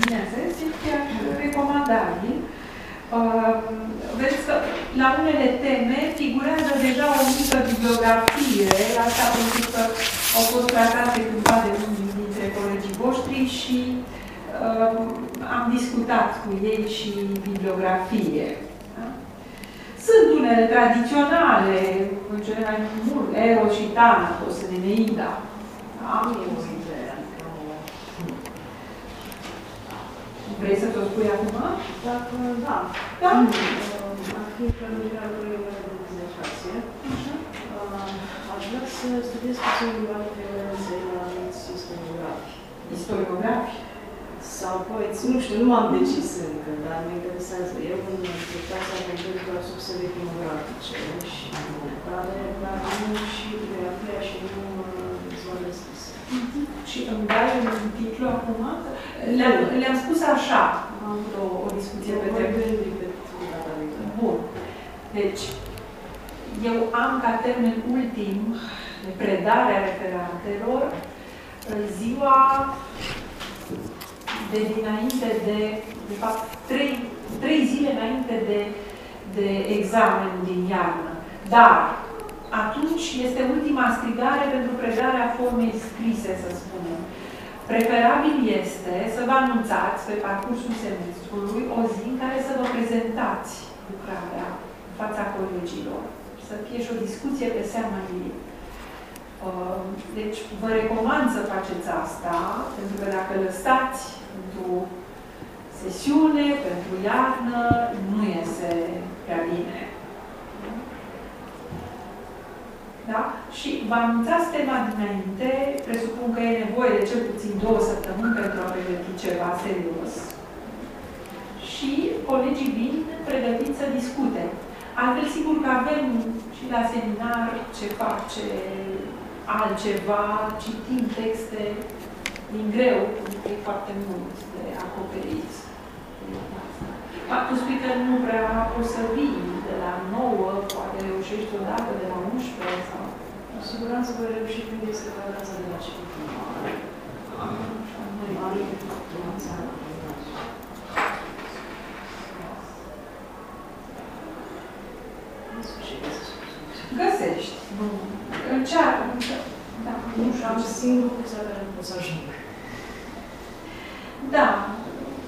Bineînțeles, e chiar recomandabil. Uh, vezi că la unele teme figurează deja o mică bibliografie, asta pentru că au fost tratate cândva de unii dintre colegii voștri și uh, am discutat cu ei și bibliografie. Da? Sunt unele tradiționale, în general mult, Eros și Thanatos în Eneida. Da? Vrei să te spui acum? Dacă, da. Da. Ar fi planificarea proiectului de legislație. Aș vrea să studiez puțin referențe la anumiți istoriografi. Istoriografi? Sau poeți, nu știu, nu m-am decis încă, dar mă interesează. Eu în clasa pentru doar surse etnografice și care, dar nu și bibliografia și nu vizuale scrise. Și îmi dai un titlu acum? Le-am, le-am spus așa, am avut o, o discuție pe Voi termen. gândi pe data viitoare. Bun. Deci, eu am ca termen ultim de predare a referantelor ziua de dinainte de, de fapt, trei, trei zile înainte de, de examen din iarnă. Dar atunci este ultima strigare pentru predarea formei scrise, să spunem. Preferabil este să vă anunțați pe parcursul semestrului o zi în care să vă prezentați lucrarea în fața colegilor, să fie și o discuție pe seama ei. Uh, Deci vă recomand să faceți asta, pentru că dacă lăsați pentru sesiune, pentru iarnă, nu iese prea bine. Da? Și vă anunțați tema dinainte, presupun că e nevoie de cel puțin două săptămâni pentru a pregăti ceva serios. Și colegii vin pregătiți să discute. Altfel, sigur că avem și la seminar ce face altceva, citim texte din greu, pentru că e foarte mult de acoperit. Ma, tu spui că nu prea poți să vii de la 9, poate reușești odată de la 11 sau... Cu siguranță voi reuși când este vacanța de la citit. Mare vacanța. În sfârșit, să spun. Găsești. Încearcă. Da. Nu știu, am singur cu care nu pot să ajung. Da.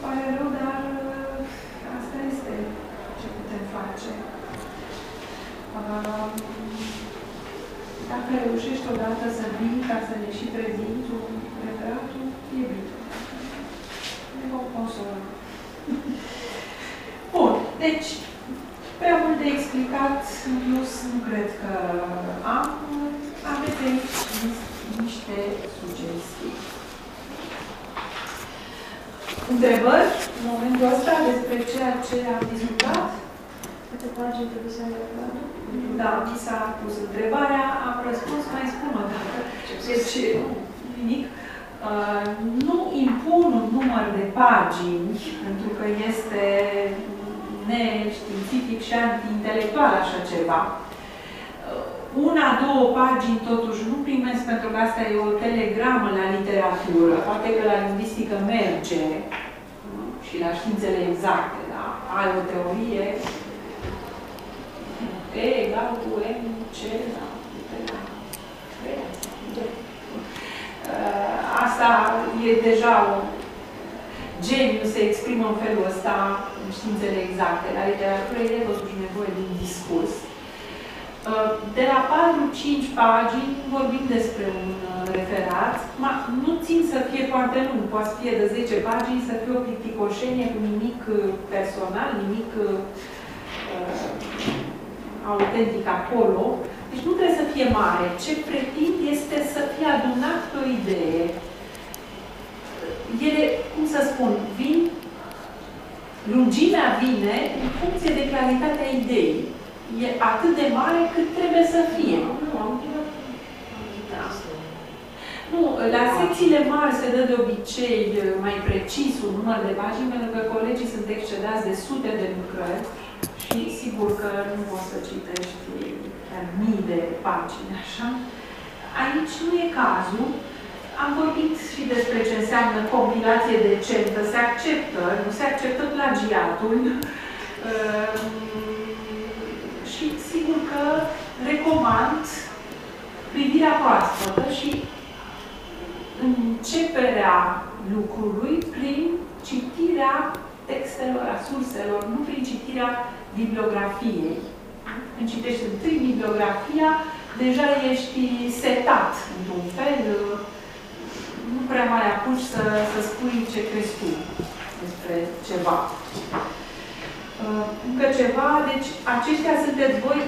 Pare rău, dar uh, asta este ce putem face. Uh, Dacă reușești odată să vii ca să ne și prezinți un referatul, e bine. Ne vom consola. Bun, deci, prea mult de explicat, în plus, nu cred că am. Aveți aici niște sugestii. Întrebări în momentul ăsta despre ceea ce am discutat? Câte pagini trebuie să ai Da, mi s-a pus întrebarea, am răspuns, mai spun o dată. Deci, nimic. Uh, nu impun un număr de pagini, pentru că este neștiințific și anti-intelectual așa ceva. Uh, Una, două pagini totuși nu primesc pentru că asta e o telegramă la literatură. Poate că la lingvistică merge nu? și la științele exacte, da? Ai o teorie E egal cu M, C, da? Uh, Asta e deja o geniu se exprimă în felul ăsta în științele exacte. La literatură e totuși nevoie de un discurs. Uh, De la 4-5 pagini vorbim despre un uh, referat. Ma, nu țin să fie foarte lung, poate să fie de 10 pagini, să fie o plicticoșenie cu nimic uh, personal, nimic uh, autentic acolo. Deci nu trebuie să fie mare. Ce pretind este să fie adunat pe o idee. Ele, cum să spun, vin, lungimea vine în funcție de claritatea ideii. E atât de mare cât trebuie să fie. Nu, am întrebat. Nu, la secțiile mari se dă de obicei mai precis un număr de pagini, pentru că colegii sunt excedați de sute de lucrări și sigur că nu poți să citești chiar mii de pagini, așa. Aici nu e cazul. am vorbit și despre ce înseamnă compilație decentă. Se acceptă, nu se acceptă plagiatul. Uh, și sigur că recomand privirea proaspătă și începerea lucrului prin citirea textelor, a surselor, nu prin citirea bibliografiei. Când citești întâi bibliografia, deja ești setat, într-un fel, nu prea mai apuci să, să spui ce crezi tu despre ceva. Uh, încă ceva, deci aceștia sunteți voi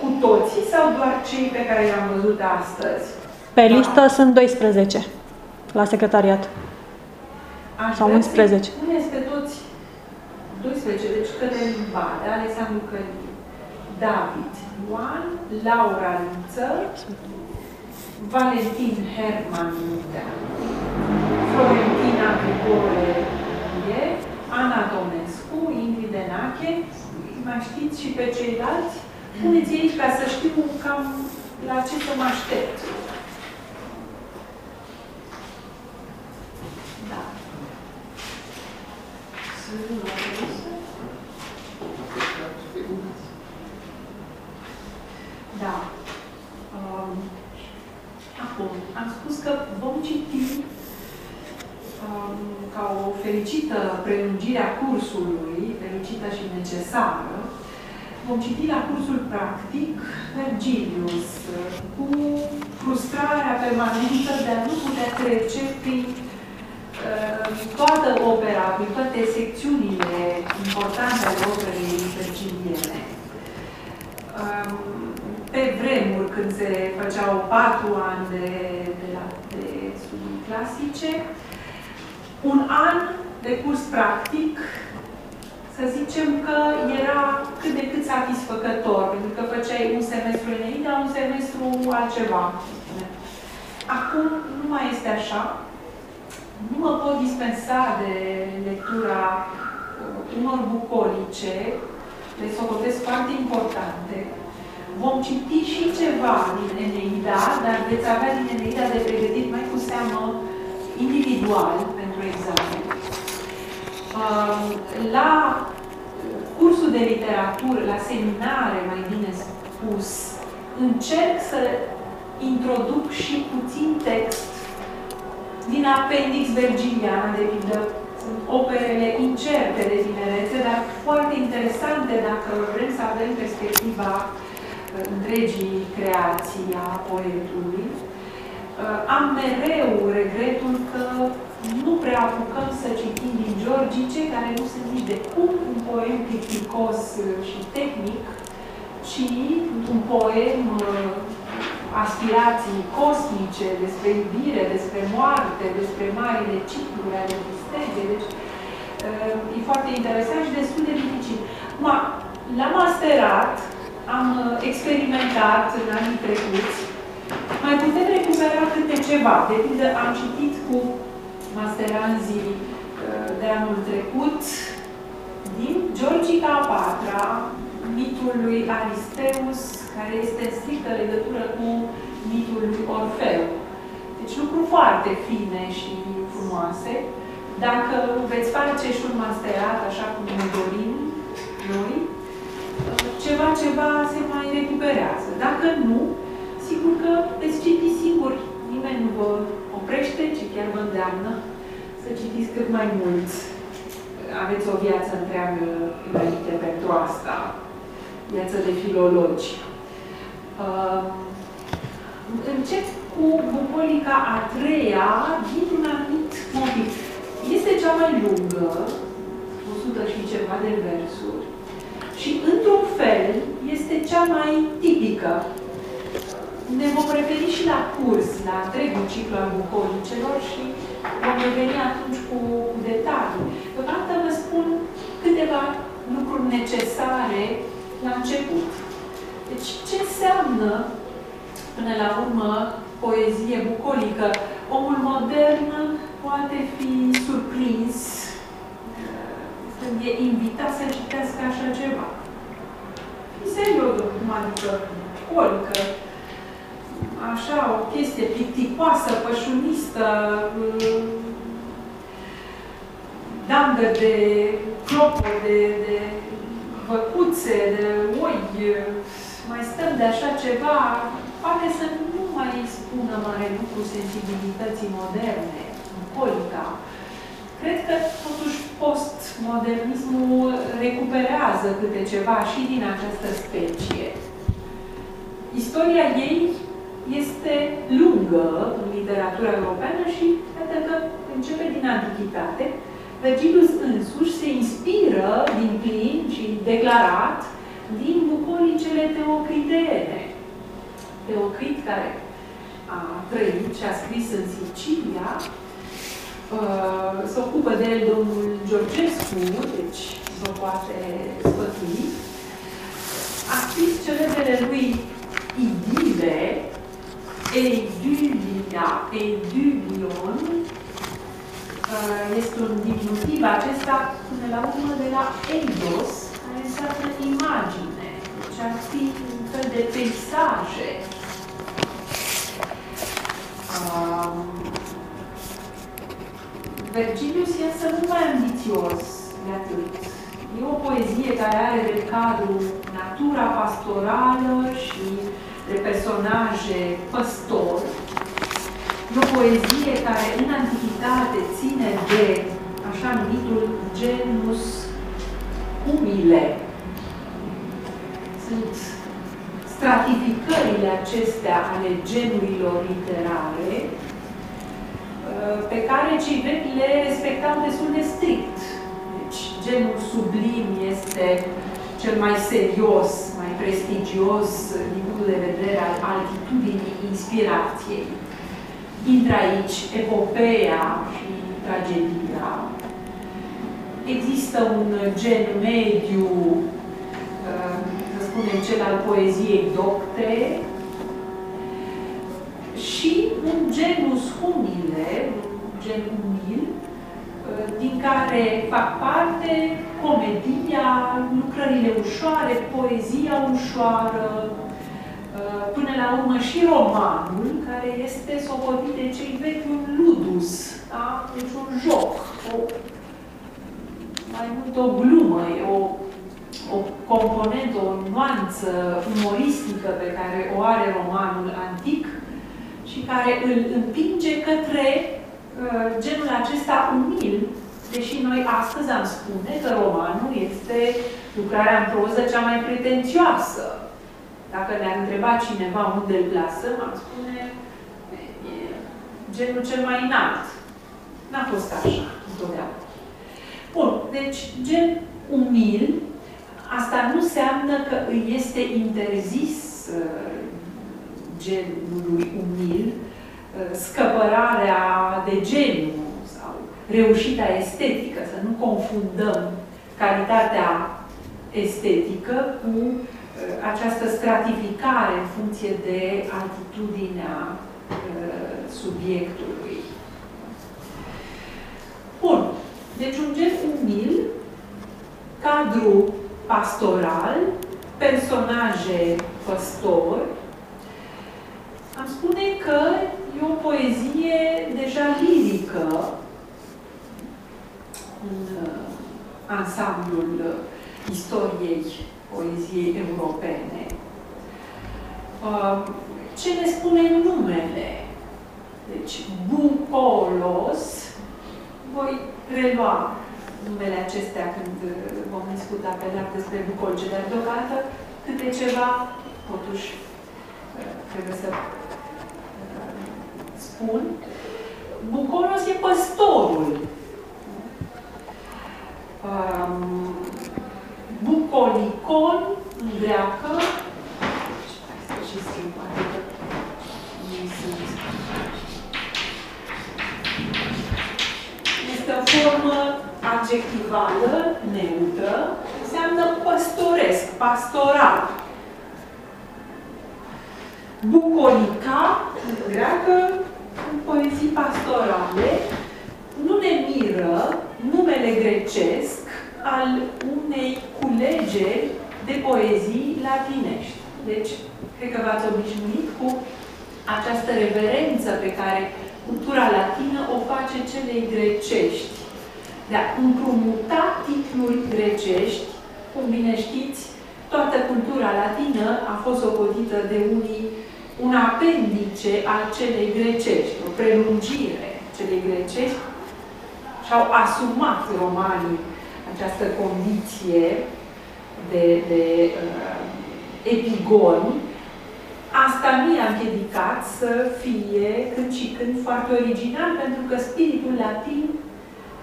cu toții sau doar cei pe care i-am văzut astăzi? Pe listă da. sunt 12 la secretariat. Aș sau 11. Puneți pe toți 12, deci Cătălin Bade, Alexandru Călin, David Ioan, Laura Luță, Valentin Herman Mutea, Florentina Grigore Ana Domescu, Ingrid Enache, mai știți și pe ceilalți? Puneți aici ca să știu cam la ce să mă aștept. Da. Da. Um, acum, am spus că vom citi um, ca o fericită prelungire a cursului, fericită și necesară, vom citi la cursul practic Vergilius cu frustrarea permanentă de a nu putea trece prin uh, toată opera, prin toate secțiunile importante ale operei vergiliene. Um, pe vremuri, când se făceau patru ani de, de, la, de studii clasice, un an de curs practic să zicem că era cât de cât satisfăcător, pentru că făceai un semestru înainte, un semestru altceva. Acum nu mai este așa. Nu mă pot dispensa de lectura unor bucolice, le socotesc foarte importante. Vom citi și ceva din Eneida, dar veți avea din Eneida de pregătit mai cu seamă individual pentru examen. La cursul de literatură, la seminare, mai bine spus, încerc să introduc și puțin text din Appendix Virgiliana, de pildă. Sunt operele incerte de tinerețe, dar foarte interesante dacă vrem să avem perspectiva uh, întregii creații a poetului. Uh, am mereu regretul că nu prea apucăm să citim din Georgice, care nu sunt nici de cum un poem criticos și tehnic, ci un poem uh, aspirații cosmice, despre iubire, despre moarte, despre marile cicluri ale existenței. Deci, uh, e foarte interesant și destul de dificil. Ma, la masterat am uh, experimentat în anii trecuți. Mai putem recupera câte ceva. De pildă, am citit cu masteranzii uh, de anul trecut din Georgica a patra, mitul lui Aristeus, care este în strictă legătură cu mitul lui Orfeu. Deci lucruri foarte fine și frumoase. Dacă veți face și un masterat, așa cum ne dorim noi, ceva, ceva se mai recuperează. Dacă nu, sigur că veți citi singur. Nimeni nu vă oprește, ci chiar vă îndeamnă să citiți cât mai mult. Aveți o viață întreagă înainte pentru asta, viață de filologi. Uh, încep cu bucolica a treia din un anumit motiv. Este cea mai lungă, 100 și ceva de versuri, și într-un fel este cea mai tipică ne vom referi și la curs, la întregul ciclu al bucolicelor și vom reveni atunci cu detalii. Deodată vă spun câteva lucruri necesare la început. Deci, ce înseamnă, până la urmă, poezie bucolică? Omul modern poate fi surprins când e invitat să citească așa ceva. În serios, cum adică bucolică, așa, o chestie plicticoasă, pășunistă, dandă de clopuri, de, de văcuțe, de oi, mai stăm de așa ceva, poate să nu mai spună mare lucru sensibilității moderne, polica. Cred că, totuși, postmodernismul recuperează câte ceva și din această specie. Istoria ei este lungă în literatura europeană și cred că începe din Antichitate. Vergilius însuși se inspiră din plin și declarat din bucolicele teocriteene. Teocrit care a trăit și a scris în Sicilia, uh, se ocupă de el domnul Georgescu, deci se poate sfătui, a scris celebrele lui idile, Eidulia, Eidulion, uh, este un diminutiv acesta până la urmă de la Eidos, care înseamnă imagine, deci ar fi un fel de peisaje. Um, Vergilius e însă mult mai ambițios de atât. E o poezie care are de cadru natura pastorală și de personaje păstori. E o poezie care în antichitate ține de așa numitul genus umile. Sunt stratificările acestea ale genurilor literare uh, pe care cei vechi le respectau destul de strict. Deci, genul sublim este cel mai serios, mai prestigios din punctul de vedere al altitudinii inspirației. Intră aici epopeea și tragedia. Există un gen mediu uh, spunem, cel al poeziei docte, și un genus humile, un gen umil, din care fac parte comedia, lucrările ușoare, poezia ușoară, până la urmă și romanul, care este socotit de cei vechi un ludus, da? deci un joc, o, mai mult o glumă, o o componentă, o nuanță umoristică pe care o are romanul antic și care îl împinge către uh, genul acesta umil, deși noi astăzi am spune că romanul este lucrarea în proză cea mai pretențioasă. Dacă ne-ar întreba cineva unde îl plasăm, am spune e genul cel mai înalt. N-a fost așa întotdeauna. Bun, deci gen umil, Asta nu înseamnă că îi este interzis uh, genului umil uh, scăpărarea de geniu sau reușita estetică, să nu confundăm calitatea estetică cu uh, această stratificare în funcție de altitudinea subiectului. Bun. Deci un gen umil, cadru pastoral, personaje păstori, am spune că e o poezie deja lirică în uh, ansamblul uh, istoriei poeziei europene. Uh, ce ne spune numele? Deci, bucolos, voi relua numele acestea când uh, vom discuta pe larg despre bucolce, dar deocamdată câte ceva, totuși, uh, trebuie să uh, spun. Bucolos e păstorul. Um, bucolicon, în greacă, și scriu, adică este o formă adjectivală, neutră, înseamnă păstoresc, pastoral. Bucolica, în greacă, în poezii pastorale, nu ne miră numele grecesc al unei culegeri de poezii latinești. Deci, cred că v-ați obișnuit cu această reverență pe care cultura latină o face celei grecești. De a împrumuta titluri grecești, cum bine știți, toată cultura latină a fost socotită de unii un apendice al celei grecești, o prelungire celei grecești și-au asumat romanii această condiție de, de uh, epigoni, asta nu i-a împiedicat să fie când și când foarte original, pentru că spiritul latin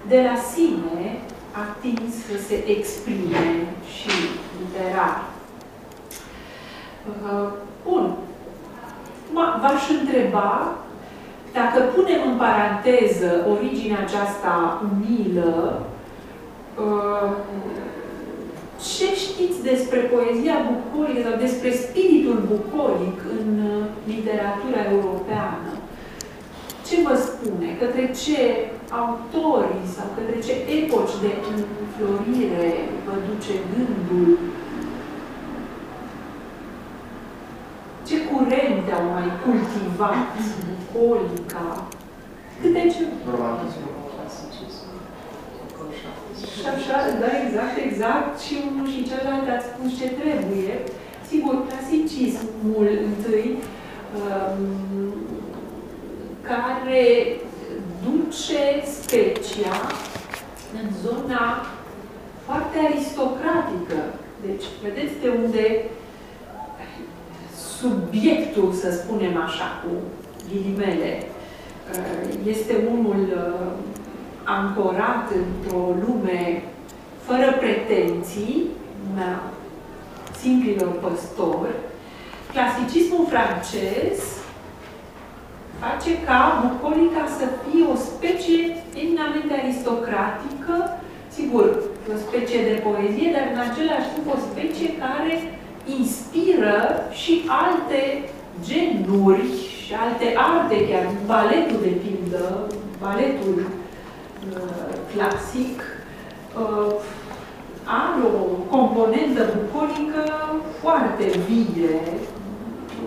de la sine a tins să se exprime și literar. Uh, bun. V-aș întreba dacă punem în paranteză originea aceasta umilă, uh, ce știți despre poezia bucolică sau despre spiritul bucolic în uh, literatura europeană? Ce vă spune? Către ce autori sau către ce epoci de înflorire vă duce gândul? Ce curente au mai cultivat bucolica? Câte ce... Romantismul. Și așa, da, exact, exact. Și unul și celălalt ați spus ce trebuie. Sigur, clasicismul întâi, um, care duce specia în zona foarte aristocratică. Deci, vedeți de unde subiectul, să spunem așa, cu ghilimele, uh, este unul uh, ancorat într-o lume fără pretenții, lumea simplilor păstori, clasicismul francez face ca bucolica să fie o specie eminamente aristocratică, sigur, o specie de poezie, dar în același timp o specie care inspiră și alte genuri și alte arte, chiar baletul de pildă, baletul Uh, clasic uh, are o componentă bucolică foarte vie,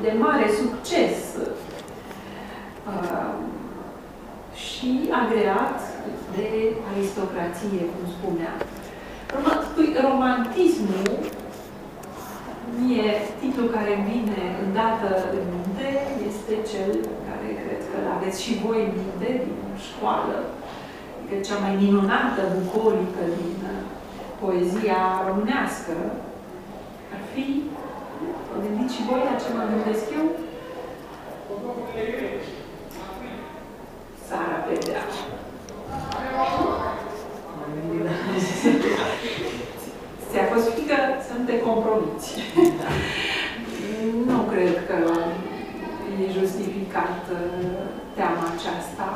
de mare succes uh, și agreat de aristocrație, cum spuneam. Romantismul mie, titlul care îmi vine îndată în minte este cel care cred că l-aveți și voi în minte din școală, că cea mai minunată bucolică din uh, poezia românească ar fi, vă gândiți și voi la ce mă gândesc eu? Sara Pedea. Ți-a fost frică să nu te compromiți. nu cred că e justificat uh, teama aceasta.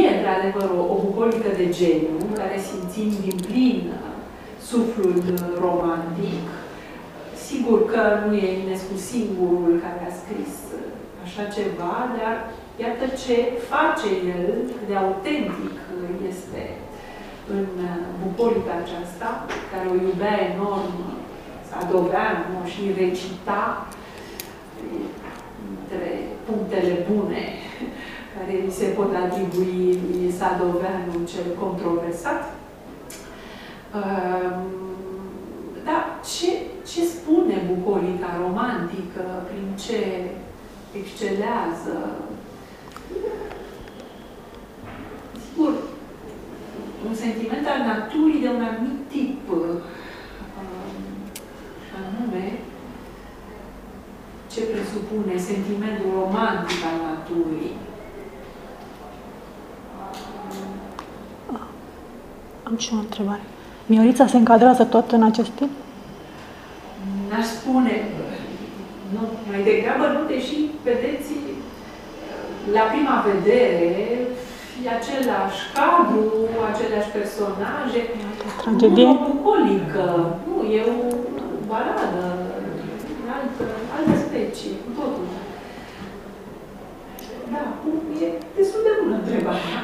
E, într-adevăr, o, o bucolică de geniu, care simțim din plin suflul romantic. Sigur că nu e Ionescu singurul care a scris așa ceva, dar iată ce face el, de autentic este în bucolica aceasta, care o iubea enorm, Sadoveanu și recita între punctele bune care îi se pot atribui lui Sadoveanu cel controversat. Ehm, da, ce, ce spune bucolica romantică, prin ce excelează? Sigur, un sentiment al naturii de un anumit tip, ehm, anume, ce presupune sentimentul romantic al naturii. Am și o întrebare. Miorița se încadrează tot în aceste? N-aș spune, nu, mai degrabă nu, deși vedeți la prima vedere e același cadru, aceleași personaje, Tragedie? nu o bucolică, nu, e o baladă, altă, altă specie, cu totul. Da, e destul de bună întrebarea.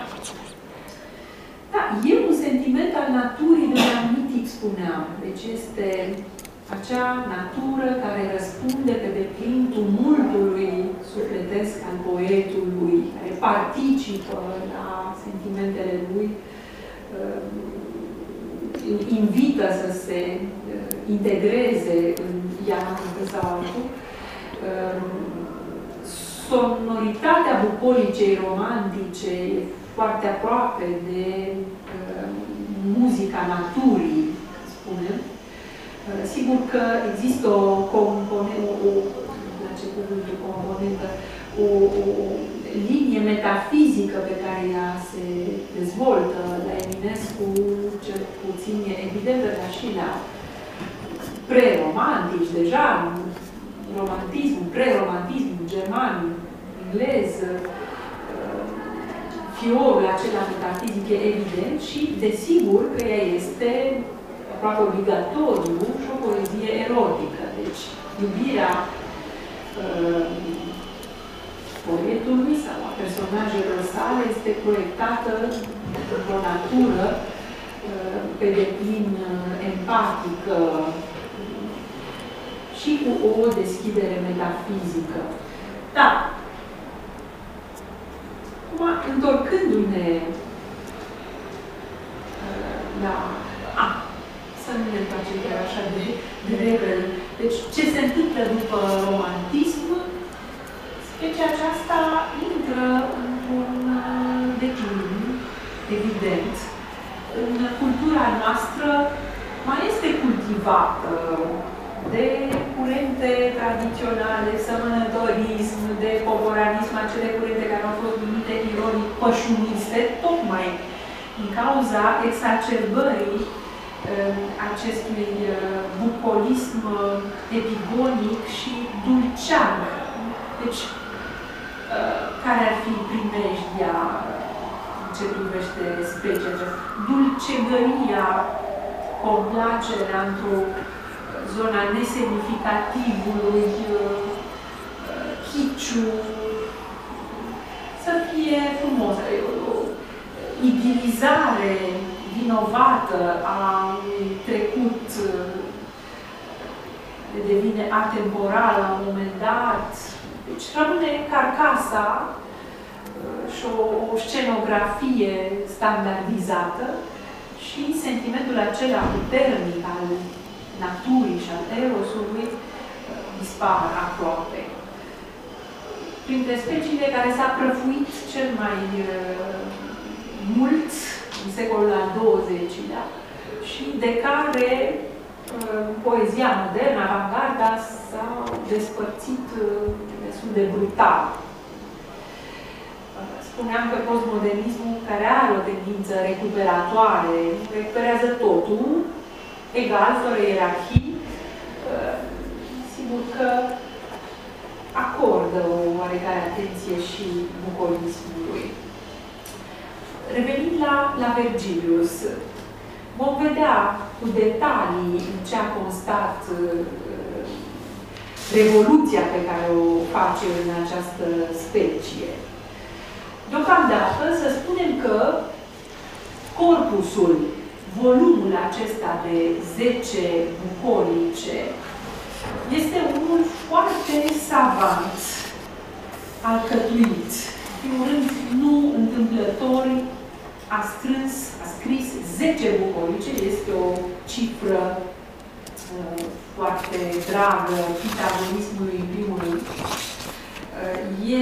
Da, e un sentiment al naturii de un anumit tip, spuneam. Deci este acea natură care răspunde pe deplin tumultului sufletesc al poetului, care participă la sentimentele lui, uh, invită să se uh, integreze în ea sau altul. Uh, sonoritatea bucolicei romantice e foarte aproape de muzica naturii, spunem. Sigur că există o componentă, o, o, ce cuvântul componentă, o, o, linie metafizică pe care ea se dezvoltă la Eminescu, cel puțin e evidentă, dar și la pre-romantici, deja, romantism, pre-romantism german, englez, fiorul acela metafizic e evident și, desigur, că ea este aproape obligatoriu și o poezie erotică. Deci, iubirea uh, poetului sau a personajelor sale este proiectată într-o natură uh, pe deplin uh, empatică și cu o deschidere metafizică. Da. Acum, întorcându-ne uh, la... A, să nu ne facem chiar așa de, de repede. Deci, ce se întâmplă după romantism deci aceasta intră într-un uh, declin, evident. În cultura noastră mai este cultivată de curente tradiționale, sămănătorism, de poporanism, acele curente care au fost numite ironic pășuniste, tocmai din cauza exacerbării uh, acestui uh, bucolism epigonic și dulcean. Deci, care ar fi primejdia în ce privește specia Dulcegăria, complacerea într-o zona nesemnificativului, chiciu, să fie frumos. O idilizare vinovată a unui trecut devine atemporal la un moment dat, deci rămâne carcasa uh, și o, o scenografie standardizată și sentimentul acela puternic al naturii și al erosului uh, dispar aproape. Printre speciile care s-a prăfuit cel mai uh, mult în secolul al XX-lea și de care poezia modernă, avangarda, s-a despărțit destul de brutal. Spuneam că postmodernismul, care are o tendință recuperatoare, recuperează totul, egal, fără ierarhii, sigur că acordă o oarecare atenție și bucolismului. Revenind la, la Vergilius, vom vedea cu detalii în ce a constat revoluția pe care o face în această specie. Deocamdată să spunem că corpusul, volumul acesta de 10 bucolice, este unul foarte savant, alcătuit. În primul rând, nu întâmplător, a strâns, a scris 10 bucolice, este o cifră uh, foarte dragă pitagonismului în primul rând.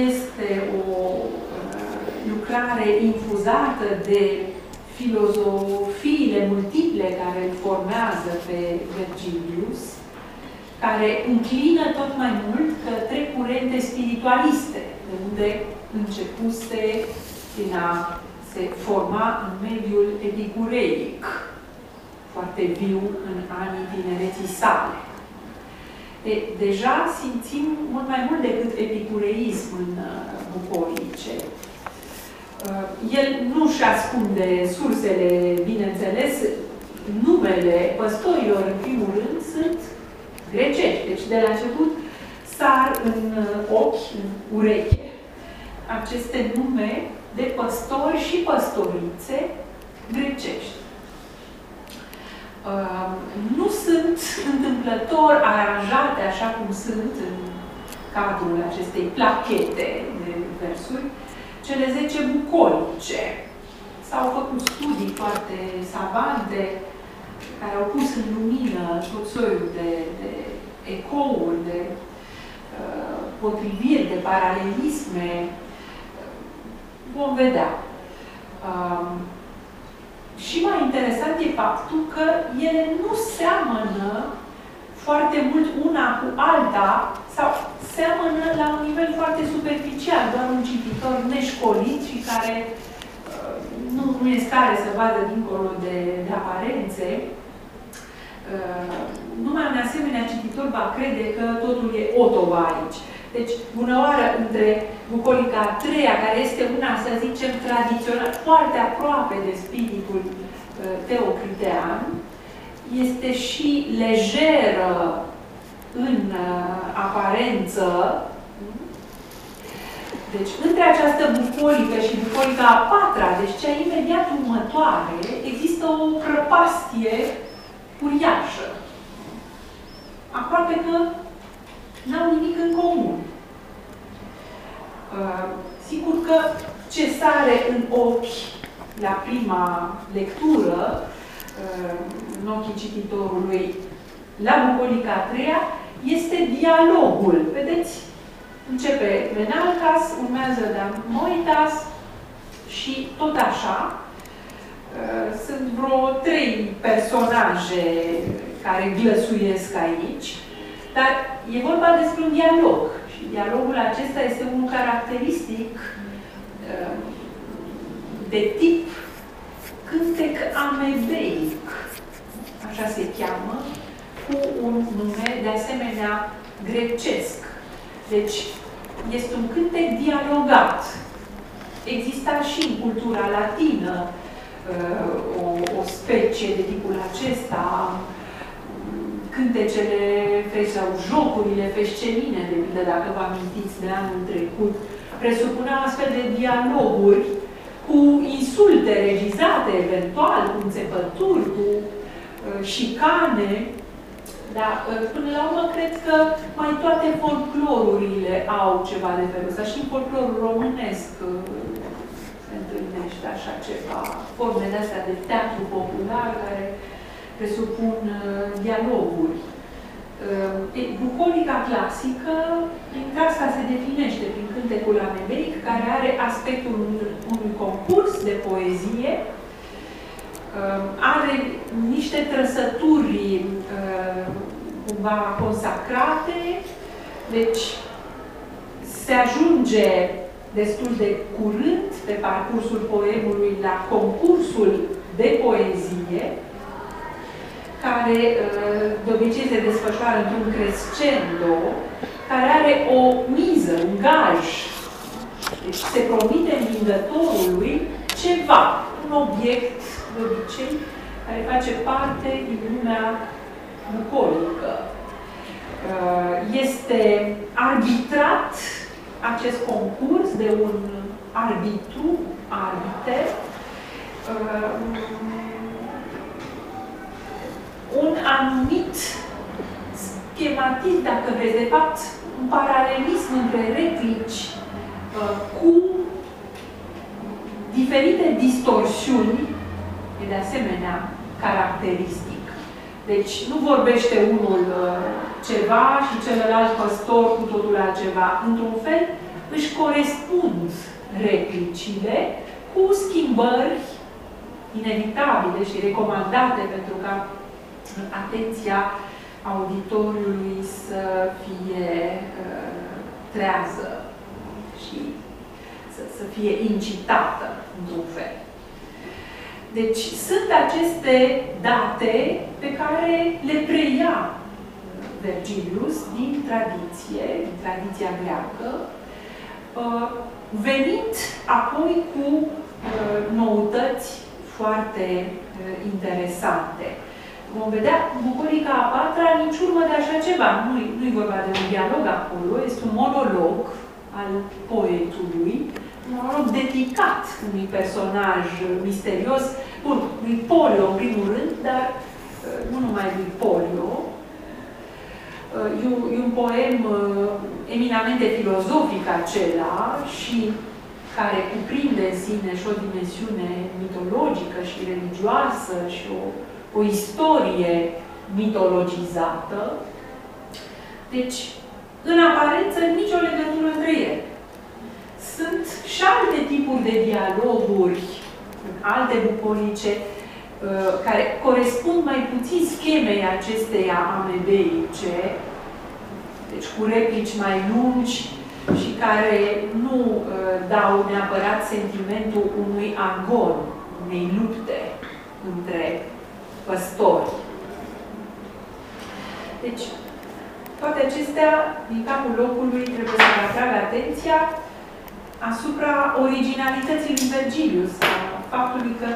Este o uh, lucrare infuzată de filozofiile multiple care îl formează pe Virgilius, care înclină tot mai mult către curente spiritualiste, de unde începuse prin a se forma în mediul epicureic foarte viu în anii tinereții sale. De, deja simțim mult mai mult decât epicureism în uh, bucolice. Uh, el nu-și ascunde sursele, bineînțeles, numele păstorilor, în primul rând, sunt grecești. Deci, de la început, sar în uh, ochi, în ureche, aceste nume de păstori și păstorițe grecești. Uh, nu sunt întâmplător aranjate așa cum sunt în cadrul acestei plachete de versuri, cele 10 bucolice. S-au făcut studii foarte savante care au pus în lumină tot soiul de, de ecouri, de uh, potriviri, de paralelisme. Vom vedea. Um, și mai interesant e faptul că ele nu seamănă foarte mult una cu alta sau seamănă la un nivel foarte superficial, doar un cititor neșcolit și care uh, nu, nu e stare să vadă dincolo de, de aparențe, uh, numai un asemenea cititor va crede că totul e Otova aici. Deci, bună oară între bucolica a treia, care este una, să zicem, tradițional, foarte aproape de spiritul uh, teocritean, este și lejeră în uh, aparență. Deci, între această bucolică și bucolica a patra, deci cea imediat următoare, există o prăpastie uriașă. Aproape că n-au nimic în comun. Uh, sigur că ce sare în ochi la prima lectură, uh, în ochii cititorului, la bucolica a treia, este dialogul. Vedeți? Începe Menalcas, urmează Moitas și tot așa. Uh, sunt vreo trei personaje care glăsuiesc aici. Dar e vorba despre un dialog. Și dialogul acesta este un caracteristic uh, de tip cântec amebeic, așa se cheamă, cu un nume de asemenea grecesc. Deci, este un cântec dialogat. Exista și în cultura latină uh, o, o specie de tipul acesta, cântecele sau jocurile fescenine, de pildă, dacă vă amintiți de anul trecut, presupuneau astfel de dialoguri cu insulte regizate, eventual, cu înțepături, cu uh, șicane, dar uh, până la urmă cred că mai toate folclorurile au ceva de felul ăsta. Și în folclorul românesc uh, se întâlnește așa ceva, forme de astea de teatru popular care presupun uh, dialoguri. Uh, bucolica clasică, prin asta se definește prin cântecul amebeic, care are aspectul unui concurs de poezie, uh, are niște trăsături cumva consacrate, deci se ajunge destul de curând pe parcursul poemului la concursul de poezie, care uh, de obicei se desfășoară într-un crescendo, care are o miză, un gaj. Deci se promite învingătorului ceva, un obiect, de obicei, care face parte din lumea bucolică. Uh, este arbitrat acest concurs de un arbitru, arbiter, uh, un anumit schematism, dacă vreți, de fapt, un paralelism între replici uh, cu diferite distorsiuni e de asemenea caracteristic. Deci nu vorbește unul uh, ceva și celălalt păstor cu totul altceva. Într-un fel își corespund replicile cu schimbări inevitabile și recomandate pentru ca atenția auditoriului să fie uh, trează și să, să fie incitată, într-un fel. Deci sunt aceste date pe care le preia Vergilius din tradiție, din tradiția greacă, uh, venind apoi cu uh, noutăți foarte uh, interesante. Vom vedea bucurica a patra, nici urmă de așa ceva. Nu-i nu vorba de un dialog acolo, este un monolog al poetului, un monolog dedicat unui personaj misterios, bun, lui Polio în primul rând, dar uh, nu numai lui Polio. e un, e un poem eminamente filozofic acela și care cuprinde în sine și o dimensiune mitologică și religioasă și o, o istorie mitologizată. Deci, în aparență, nicio legătură între ele. Sunt și alte tipuri de dialoguri, alte bucolice, uh, care corespund mai puțin schemei acesteia amebeice, deci cu replici mai lungi și care nu uh, dau neapărat sentimentul unui agon, unei lupte între păstori. Deci, toate acestea, din capul locului, trebuie să vă atrag atenția asupra originalității lui Vergilius, a faptului că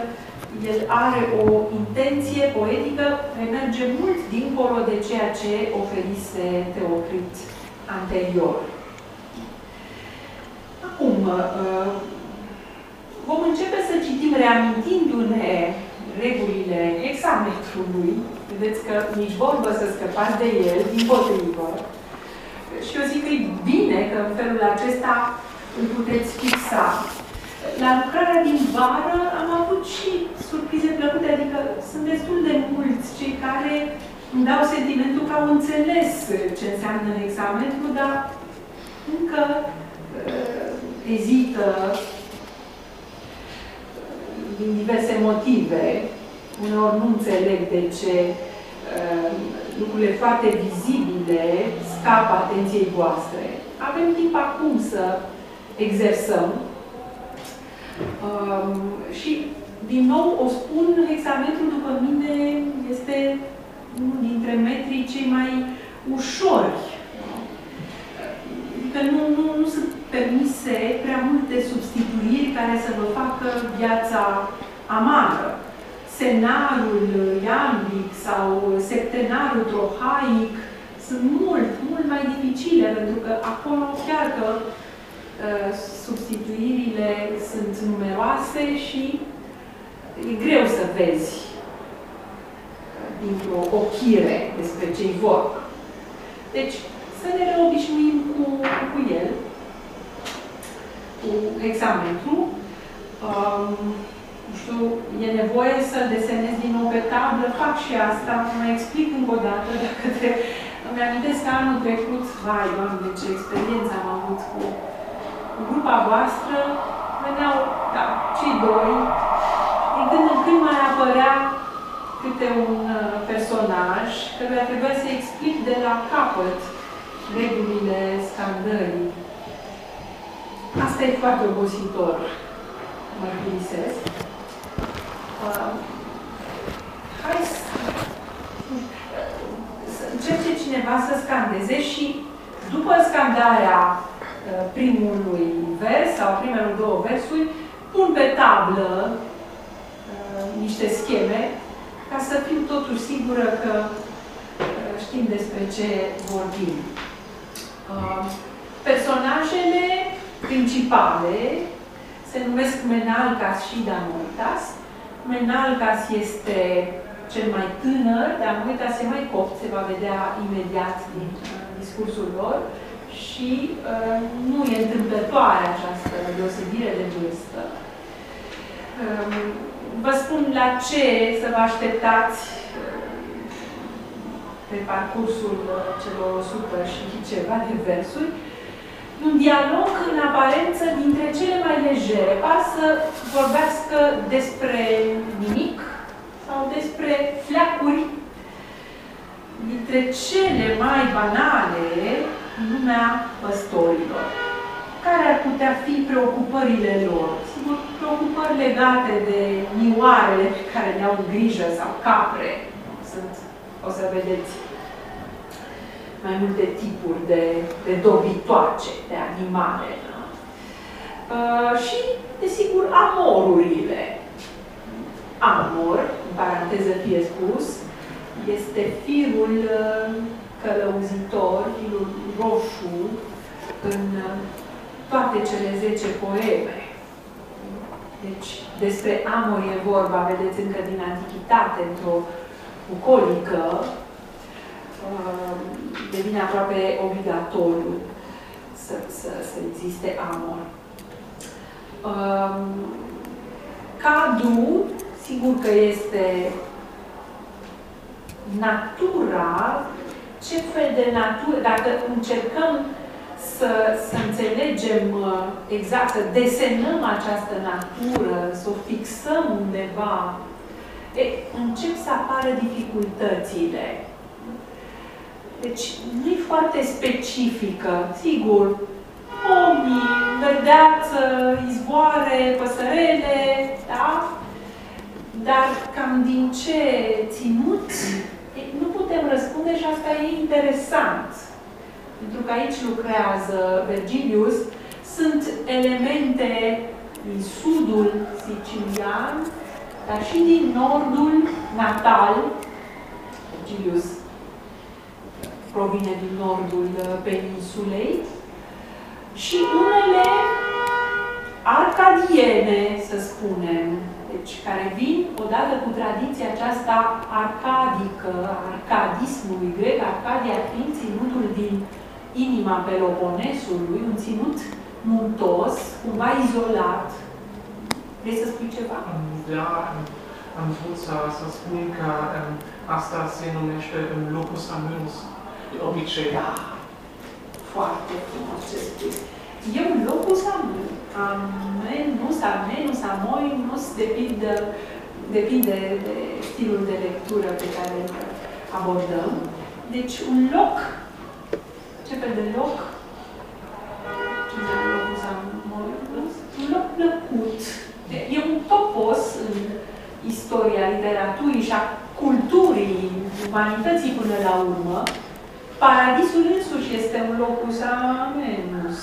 el are o intenție poetică care merge mult dincolo de ceea ce oferise Teocrit anterior. Acum, uh, vom începe să citim reamintindu-ne regulile hexametrului. Vedeți că nici vorbă să scăpați de el, din potrivă. Și eu zic că e bine că în felul acesta îl puteți fixa. La lucrarea din vară am avut și surprize plăcute, adică sunt destul de mulți cei care îmi dau sentimentul că au înțeles ce înseamnă în examenul, dar încă uh, ezită din diverse motive. Uneori nu înțeleg de ce uh, lucrurile foarte vizibile scapă atenției voastre. Avem timp acum să exersăm. Um, și, din nou, o spun, hexametrul, după mine, este unul dintre metrii cei mai ușori. Adică nu, nu, nu sunt permise prea multe substituiri care să vă facă viața amară. Senarul iambic sau septenarul trohaic sunt mult, mult mai dificile, pentru că acolo chiar că uh, substituirile sunt numeroase și e greu să vezi uh, dintr-o ochire despre ce-i vorba. Deci, să ne reobișnuim cu, cu el cu hexametru. Um, nu știu, e nevoie să desenez din nou pe tablă, fac și asta, mai explic încă o dată, dacă te... Îmi amintesc că anul trecut, vai, doamne, ce experiență am avut cu, cu grupa voastră, veneau, da, cei doi, din când în când mai apărea câte un uh, personaj căruia trebuia să explic de la capăt regulile scandării Asta e foarte obositor, mărturisesc. Uh, hai să, să încerce cineva să scandeze și după scandarea uh, primului vers sau primele două versuri, pun pe tablă uh, niște scheme ca să fiu totuși sigură că uh, știm despre ce vorbim. Uh, personajele principale se numesc Menalcas și Damoitas. Menalcas este cel mai tânăr, Damoitas e mai copt, se va vedea imediat din uh, discursul lor și uh, nu e întâmplătoare această deosebire de vârstă. Um, vă spun la ce să vă așteptați uh, pe parcursul uh, celor 100 și ceva de versuri un dialog în aparență dintre cele mai legere. Par să vorbească despre nimic sau despre fleacuri dintre cele mai banale în lumea păstorilor. Care ar putea fi preocupările lor? Sigur, preocupări legate de nioarele pe care le-au grijă sau capre. Sunt, o să vedeți mai multe tipuri de, de dobitoace, de animale. Da? Uh, și, desigur, amorurile. Amor, în paranteză fie spus, este firul uh, călăuzitor, firul roșu în uh, toate cele 10 poeme. Deci, despre amor e vorba, vedeți, încă din antichitate, într-o bucolică, uh, devine aproape obligatoriu să, să, să existe amor. Um, cadrul, sigur că este natura, ce fel de natură, dacă încercăm să, să înțelegem uh, exact, să desenăm această natură, să o fixăm undeva, e, încep să apară dificultățile. Deci nu e foarte specifică. Sigur, pomii, verdeață, izvoare, păsărele, da? Dar cam din ce ținut, nu putem răspunde și asta e interesant. Pentru că aici lucrează Vergilius, sunt elemente din sudul sicilian, dar și din nordul natal. Vergilius provine din nordul uh, peninsulei și unele arcadiene, să spunem, deci care vin odată cu tradiția aceasta arcadică, arcadismului grec, Arcadia fiind ținutul din inima Peloponesului, un ținut muntos, cumva izolat. Vrei să spui ceva? Da, am vrut să, să spun că um, asta se numește um, locus amunus, de obicei. Da, foarte frumos ce spui. E un locus amenus, amenus, amoinus, depinde, depinde de stilul de lectură pe care îl abordăm. Deci un loc, ce fel de loc? Ce înseamnă locus amoinus? Un loc plăcut. E un topos în istoria literaturii și a culturii umanității până la urmă, Paradisul însuși este un locus amenus.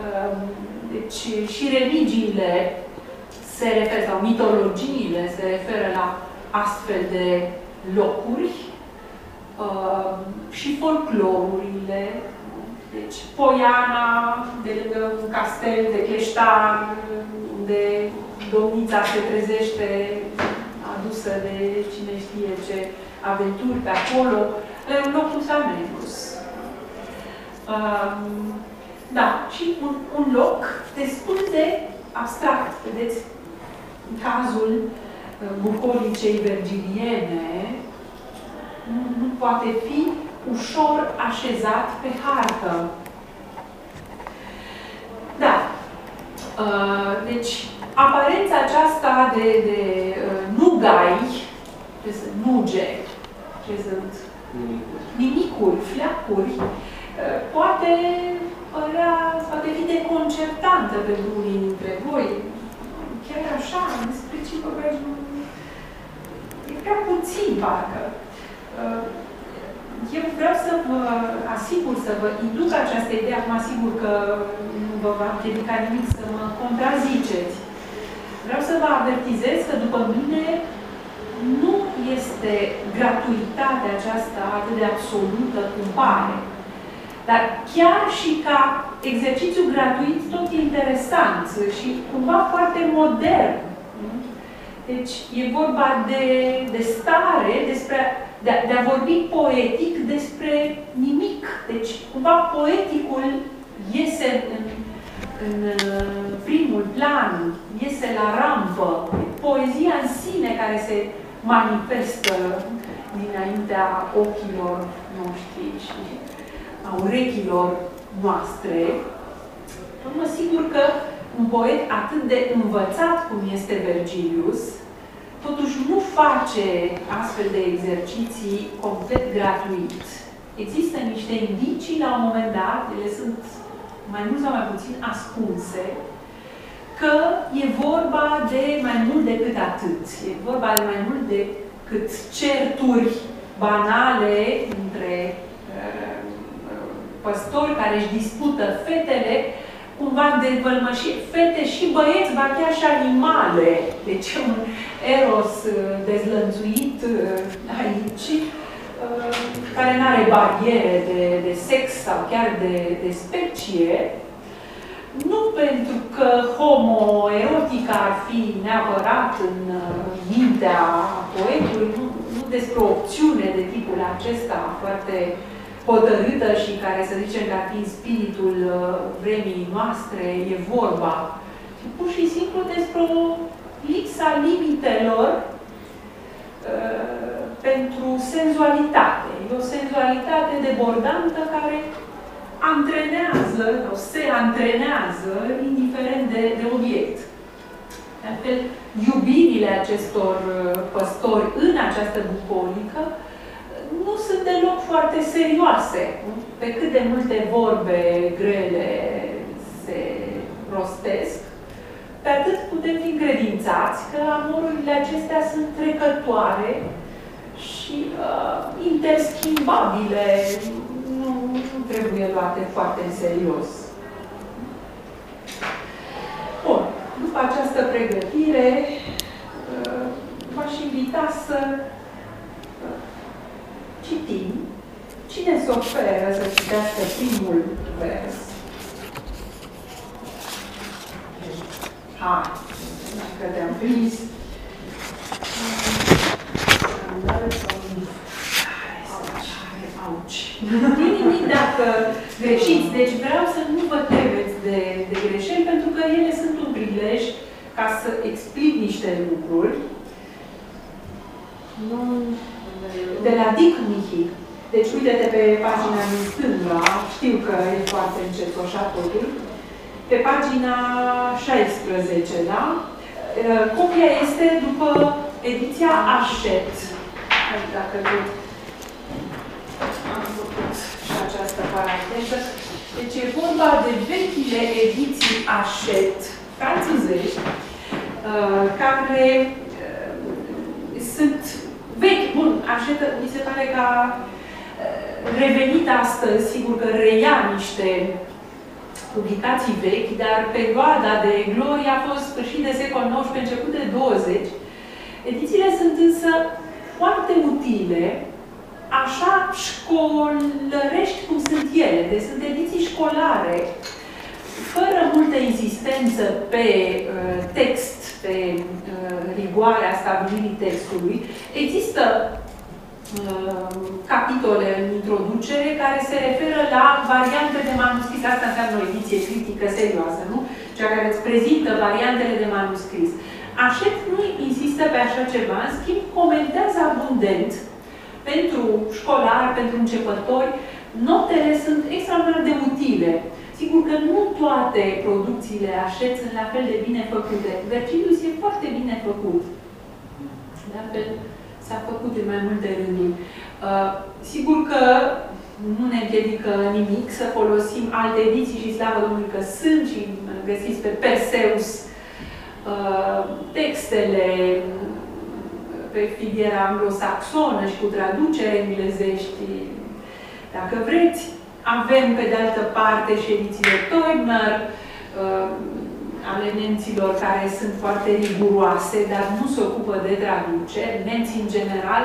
Ehm, deci și religiile se referă, sau mitologiile se referă la astfel de locuri ehm, și folclorurile. Deci Poiana, de lângă un castel de cleștar, unde domnița se trezește adusă de cine știe ce aventuri pe acolo, un locus amenus. Um, da, și un, un loc destul de abstract. Vedeți, în cazul uh, bucolicei vergiliene, nu, nu poate fi ușor așezat pe hartă. Da. Uh, deci, aparența aceasta de, de uh, nugai, ce sunt nuge, ce sunt nimicuri, fleacuri, uh, poate părea, poate fi deconcertantă pentru unii dintre voi. Chiar așa, despre ce vorbești, e prea puțin, parcă. Uh, eu vreau să vă asigur, să vă induc această idee, acum asigur că nu vă va împiedica nimic să mă contraziceți. Vreau să vă avertizez că, după mine, nu este gratuitatea aceasta atât de absolută cum pare. Dar chiar și ca exercițiu gratuit, tot interesant și cumva foarte modern. Deci e vorba de, de stare, despre, de, de a vorbi poetic despre nimic. Deci cumva poeticul iese în, în primul plan, iese la rampă. Poezia în sine care se manifestă dinaintea ochilor noștri și a urechilor noastre, mă sigur că un poet atât de învățat cum este Vergilius, totuși nu face astfel de exerciții complet gratuit. Există niște indicii la un moment dat, ele sunt mai mult sau mai puțin ascunse, că e vorba de mai mult decât atât. E vorba de mai mult decât certuri banale între uh, păstori care își dispută fetele, cumva de vălmășie, fete și băieți, ba chiar și animale. Deci un eros uh, dezlănțuit uh, aici, uh, care nu are bariere de, de sex sau chiar de, de specie, nu pentru că homoerotica ar fi neapărat în mintea poetului, nu, nu despre o opțiune de tipul acesta foarte hotărâtă și care, să zicem, că ar fi spiritul uh, vremii noastre, e vorba, ci pur și simplu despre o lipsa limitelor uh, pentru senzualitate. E o senzualitate debordantă care antrenează, sau se antrenează, indiferent de, de obiect. De altfel, iubirile acestor uh, păstori în această bucolică nu sunt deloc foarte serioase. Pe cât de multe vorbe grele se rostesc, pe atât putem fi încredințați că amorurile acestea sunt trecătoare și uh, interschimbabile, nu, nu trebuie luate foarte în serios. Bun. După această pregătire, uh, v-aș invita să uh, citim. Cine se oferă să citească primul vers? Hai, dacă te-am prins. Auci. Nu nimic dacă greșiți. Deci vreau să nu vă temeți de, de greșeli, pentru că ele sunt un prilej ca să explic niște lucruri. Nu, De la Dick Mihi. Deci uite-te pe pagina din stânga, știu că e foarte încetoșat totul. Pe pagina 16, da? Copia este după ediția Așet. Dacă tot am făcut și această paranteză. Deci e vorba de vechile ediții Așet, franțuzești, care sunt vechi. Bun, Așet mi se pare că a revenit astăzi, sigur că reia niște publicații vechi, dar perioada de glorie a fost sfârșit de secol XIX, început de 20. Edițiile sunt însă foarte utile, așa școlărești cum sunt ele. Deci sunt ediții școlare, fără multă insistență pe uh, text, pe uh, rigoarea stabilirii textului. Există uh, capitole în introducere care se referă la variante de manuscris. Asta înseamnă o ediție critică serioasă, nu? Cea care îți prezintă variantele de manuscris. Așet nu insistă pe așa ceva, în schimb comentează abundent pentru școlari, pentru începători, notele sunt extraordinar de utile. Sigur că nu toate producțiile Așet sunt la fel de bine făcute. Vergilius e foarte bine făcut. De altfel, s-a făcut în mai multe rânduri. Uh, sigur că nu ne împiedică nimic să folosim alte ediții și slavă Domnului că sunt și găsiți pe Perseus uh, textele pe filiera anglosaxonă și cu traducere englezești, dacă vreți. Avem, pe de altă parte, și edițiile Teubner, uh, ale nemților care sunt foarte riguroase, dar nu se ocupă de traduceri. Nemții, în general,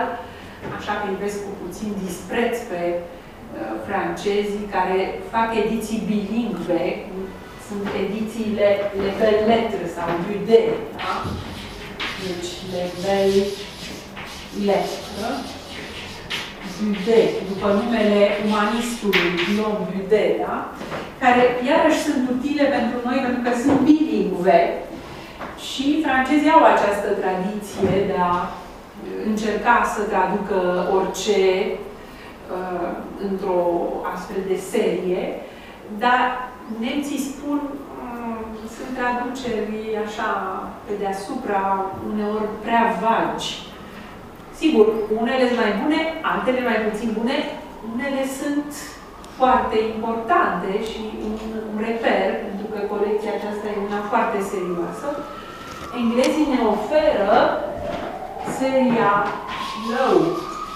așa privesc cu puțin dispreț pe uh, francezii care fac ediții bilingve, sunt edițiile Le Belles Lettres sau Bude, da? Deci, Le Belles Lettres, Bude, după numele umanistului Guillaume Bude, da? care iarăși sunt utile pentru noi pentru că sunt bilingve și francezii au această tradiție de a încerca să traducă orice uh, într-o astfel de serie, dar nemții spun uh, sunt traduceri așa pe deasupra, uneori prea vagi. Sigur, unele sunt mai bune, altele mai puțin bune, unele sunt foarte importante și un, un reper, pentru că colecția aceasta e una foarte serioasă. Englezii ne oferă seria Low,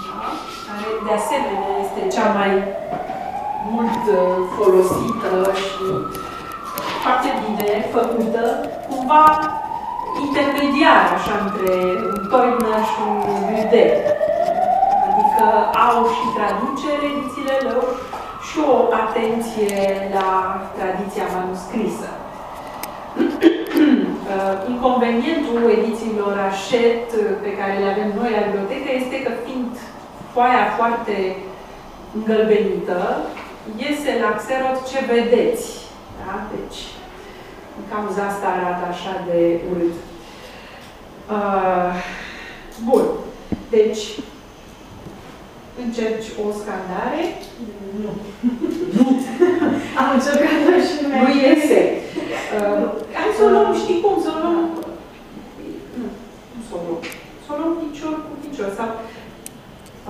da? care de asemenea este cea mai mult uh, folosită și foarte bine făcută, cumva intermediar, așa, între un Teubner și un Bude. Adică au și traducere edițiile lor și o atenție la tradiția manuscrisă. Uh, inconvenientul edițiilor așet uh, pe care le avem noi la bibliotecă este că fiind foaia foarte îngălbenită, iese la Xerox ce vedeți. Da? Deci, în cauza asta arată așa de urât. Uh, bun. Deci, încerci o scandare? Nu. Nu. Am încercat și nu Nu iese. Uh, hai să o luăm, știi cum, să o luăm... Nu, nu să o luăm. Să o luăm picior cu picior. Sau,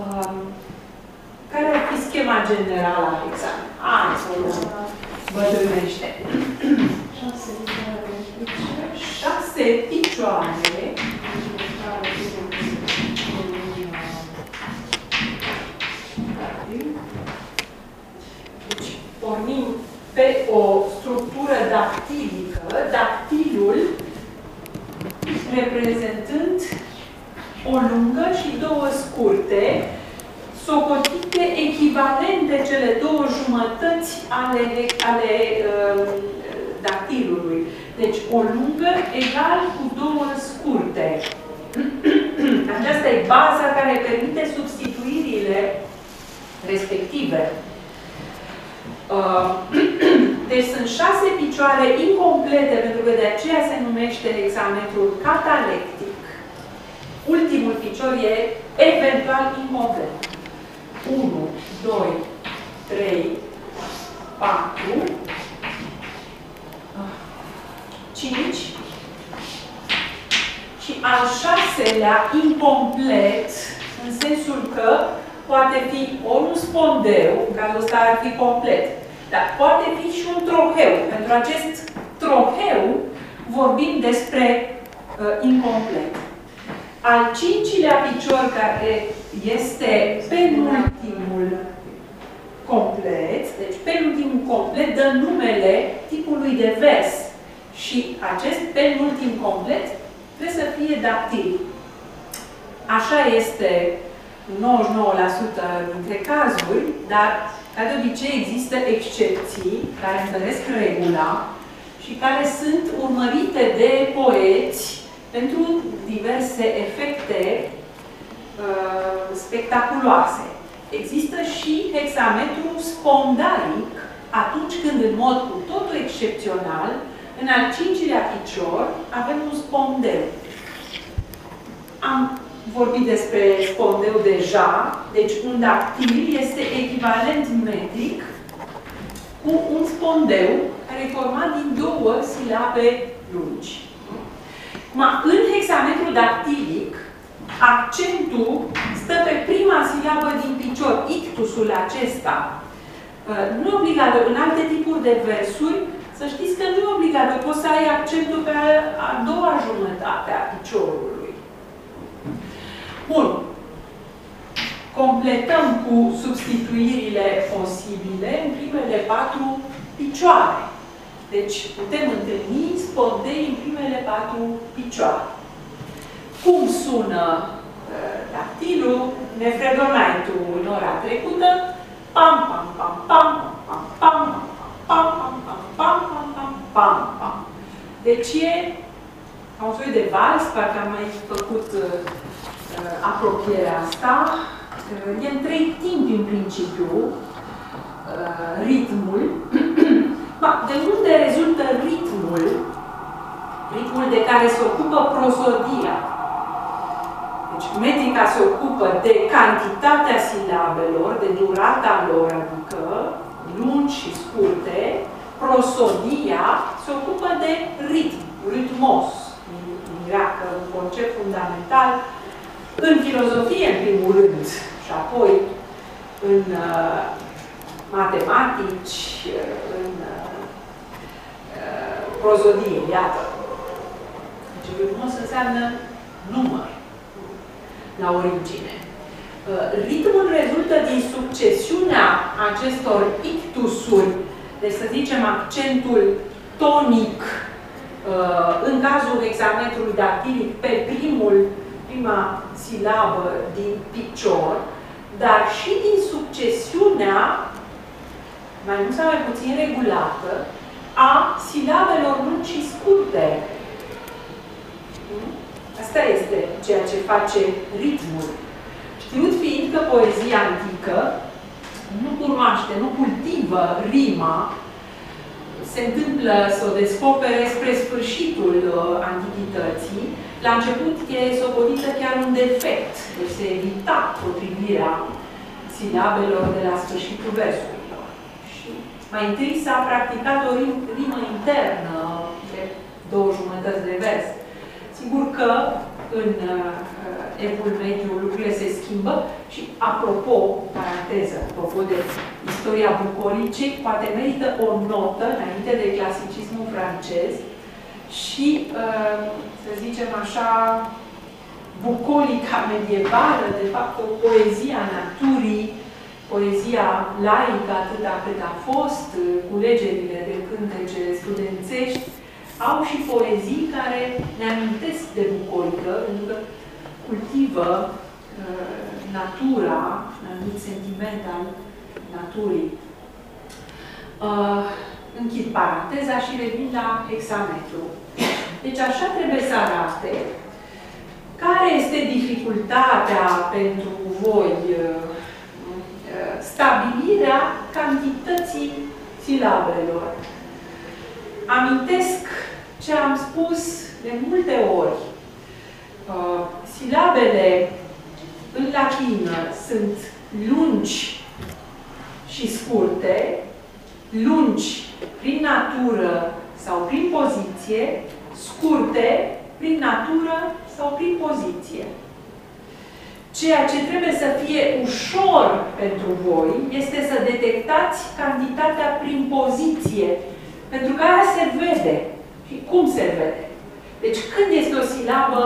um, care ar fi schema generală a examen? Hai să o luăm. Bătrânește. Șase picioare. Șase picioare. Pornim pe o structură dactilică, dactilul reprezentând o lungă și două scurte, socotite echivalente cele două jumătăți ale, ale uh, dactilului. Deci o lungă egal cu două scurte. Aceasta e baza care permite substituirile respective. Uh, deci sunt șase picioare incomplete, pentru că de aceea se numește examenul catalectic. Ultimul picior e eventual incomplet. 1, 2, 3, 4, 5 și al șaselea incomplet, în sensul că poate fi ori un spondeu, în cazul ăsta ar fi complet, dar poate fi și un troheu. Pentru acest troheu vorbim despre uh, incomplet. Al cincilea picior, care este penultimul complet, deci penultimul complet dă numele tipului de vers. Și acest penultim complet trebuie să fie dactil. Așa este 99% dintre cazuri, dar, ca de obicei, există excepții care întăresc regula și care sunt urmărite de poeți pentru diverse efecte uh, spectaculoase. Există și hexametru spondaric, atunci când, în mod cu totul excepțional, în al cincilea picior avem un spondeu. Am vorbit despre spondeu deja, deci un dactil este echivalent metric cu un spondeu care e format din două silabe lungi. Acum, în hexametru dactilic, accentul stă pe prima silabă din picior, ictusul acesta. Uh, nu e obligatoriu. În alte tipuri de versuri, să știți că nu e obligatoriu. Poți să ai accentul pe a doua jumătate a piciorului. Bun. Completăm cu substituirile posibile în primele patru picioare. Deci putem întâlni spondei în primele patru picioare. Cum sună uh, dactilul? Ne fredonai tu în ora trecută. Pam, pam, pam, pam, pam, pam, pam, pam, pam, pam, pam, pam, pam, pam. Deci e ca un soi de vals, parcă am mai făcut uh, apropierea asta. Uh, e în trei timpi în principiu, uh, ritmul. ba, de unde rezultă ritmul? Ritmul de care se ocupă prosodia. Deci metrica se ocupă de cantitatea silabelor, de durata lor, adică lungi și scurte. Prosodia se ocupă de ritm, ritmos, greacă, un concept fundamental în filozofie, în primul rând, și apoi în uh, matematici, în uh, prozodie, iată. Deci ritmos înseamnă număr la origine. Uh, ritmul rezultă din succesiunea acestor ictusuri, deci să zicem accentul tonic, uh, în cazul examenului dactilic, pe primul, prima silabă din picior, dar și din succesiunea, mai mult sau mai puțin regulată, a silabelor lungi și scurte. Asta este ceea ce face ritmul. Știut fiind că poezia antică nu cunoaște, nu cultivă rima, se întâmplă să o descopere spre sfârșitul uh, antichității. La început e socotită chiar un defect, deci se evita potrivirea silabelor de la sfârșitul versurilor. Și mai întâi s-a practicat o rimă internă de două jumătăți de vers. Sigur că în uh, evul mediu lucrurile se schimbă și apropo, paranteză, apropo de istoria bucolicei, poate merită o notă înainte de clasicismul francez și, uh, să zicem așa, bucolica medievală, de fapt o poezie a naturii, poezia laică atâta cât a fost, culegerile de cântece studențești, au și poezii care ne amintesc de bucolică, pentru că cultivă uh, natura, un anumit sentiment al naturii. Uh, închid paranteza și revin la hexametru. Deci așa trebuie să arate care este dificultatea pentru voi uh, uh, stabilirea cantității silabelor. Amintesc ce am spus de multe ori. Uh, silabele în latină sunt lungi și scurte, lungi prin natură sau prin poziție, scurte prin natură sau prin poziție. Ceea ce trebuie să fie ușor pentru voi este să detectați cantitatea prin poziție, pentru că aia se vede. Și cum se vede? Deci când este o silabă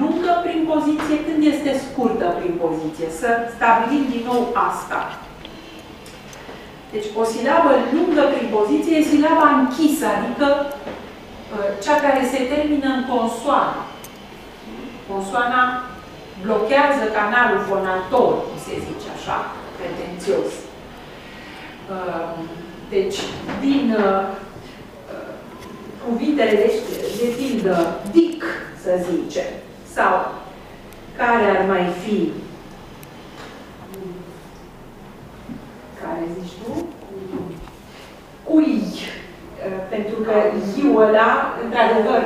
lungă prin poziție, când este scurtă prin poziție. Să stabilim din nou asta. Deci o silabă lungă prin poziție e silaba închisă, adică uh, cea care se termină în consoană. Consoana blochează canalul fonator, cum se zice așa, pretențios. Uh, deci, din uh, cuvintele de, de pildă dic, să zicem, sau care ar mai fi care zici tu? Cui, pentru că iu ăla, într-adevăr,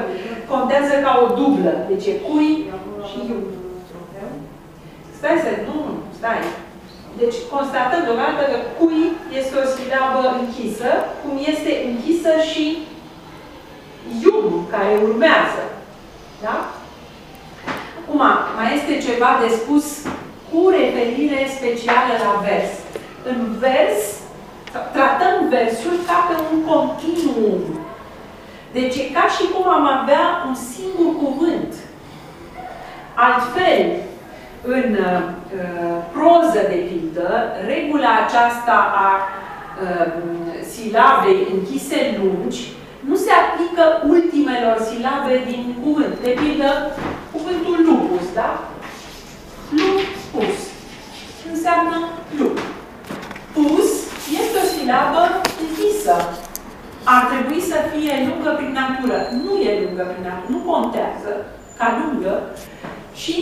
contează ca o dublă. Deci e cui și iu. Stai să, nu, stai. Deci constatăm deodată că cui este o silabă închisă, cum este închisă și ium care urmează. Da? Acum, mai este ceva de spus cu referire specială la vers. În vers, tratăm versul ca pe un continuum. Deci e ca și cum am avea un singur cuvânt. Altfel, în uh, proză, de pildă, regula aceasta a uh, silabei închise lungi nu se aplică ultimelor silabe din cuvânt. De pildă, cuvântul lupus, da? Lupus. Înseamnă lup. Pus este o silabă închisă. Ar trebui să fie lungă prin natură. Nu e lungă prin natură. Nu contează ca lungă. Și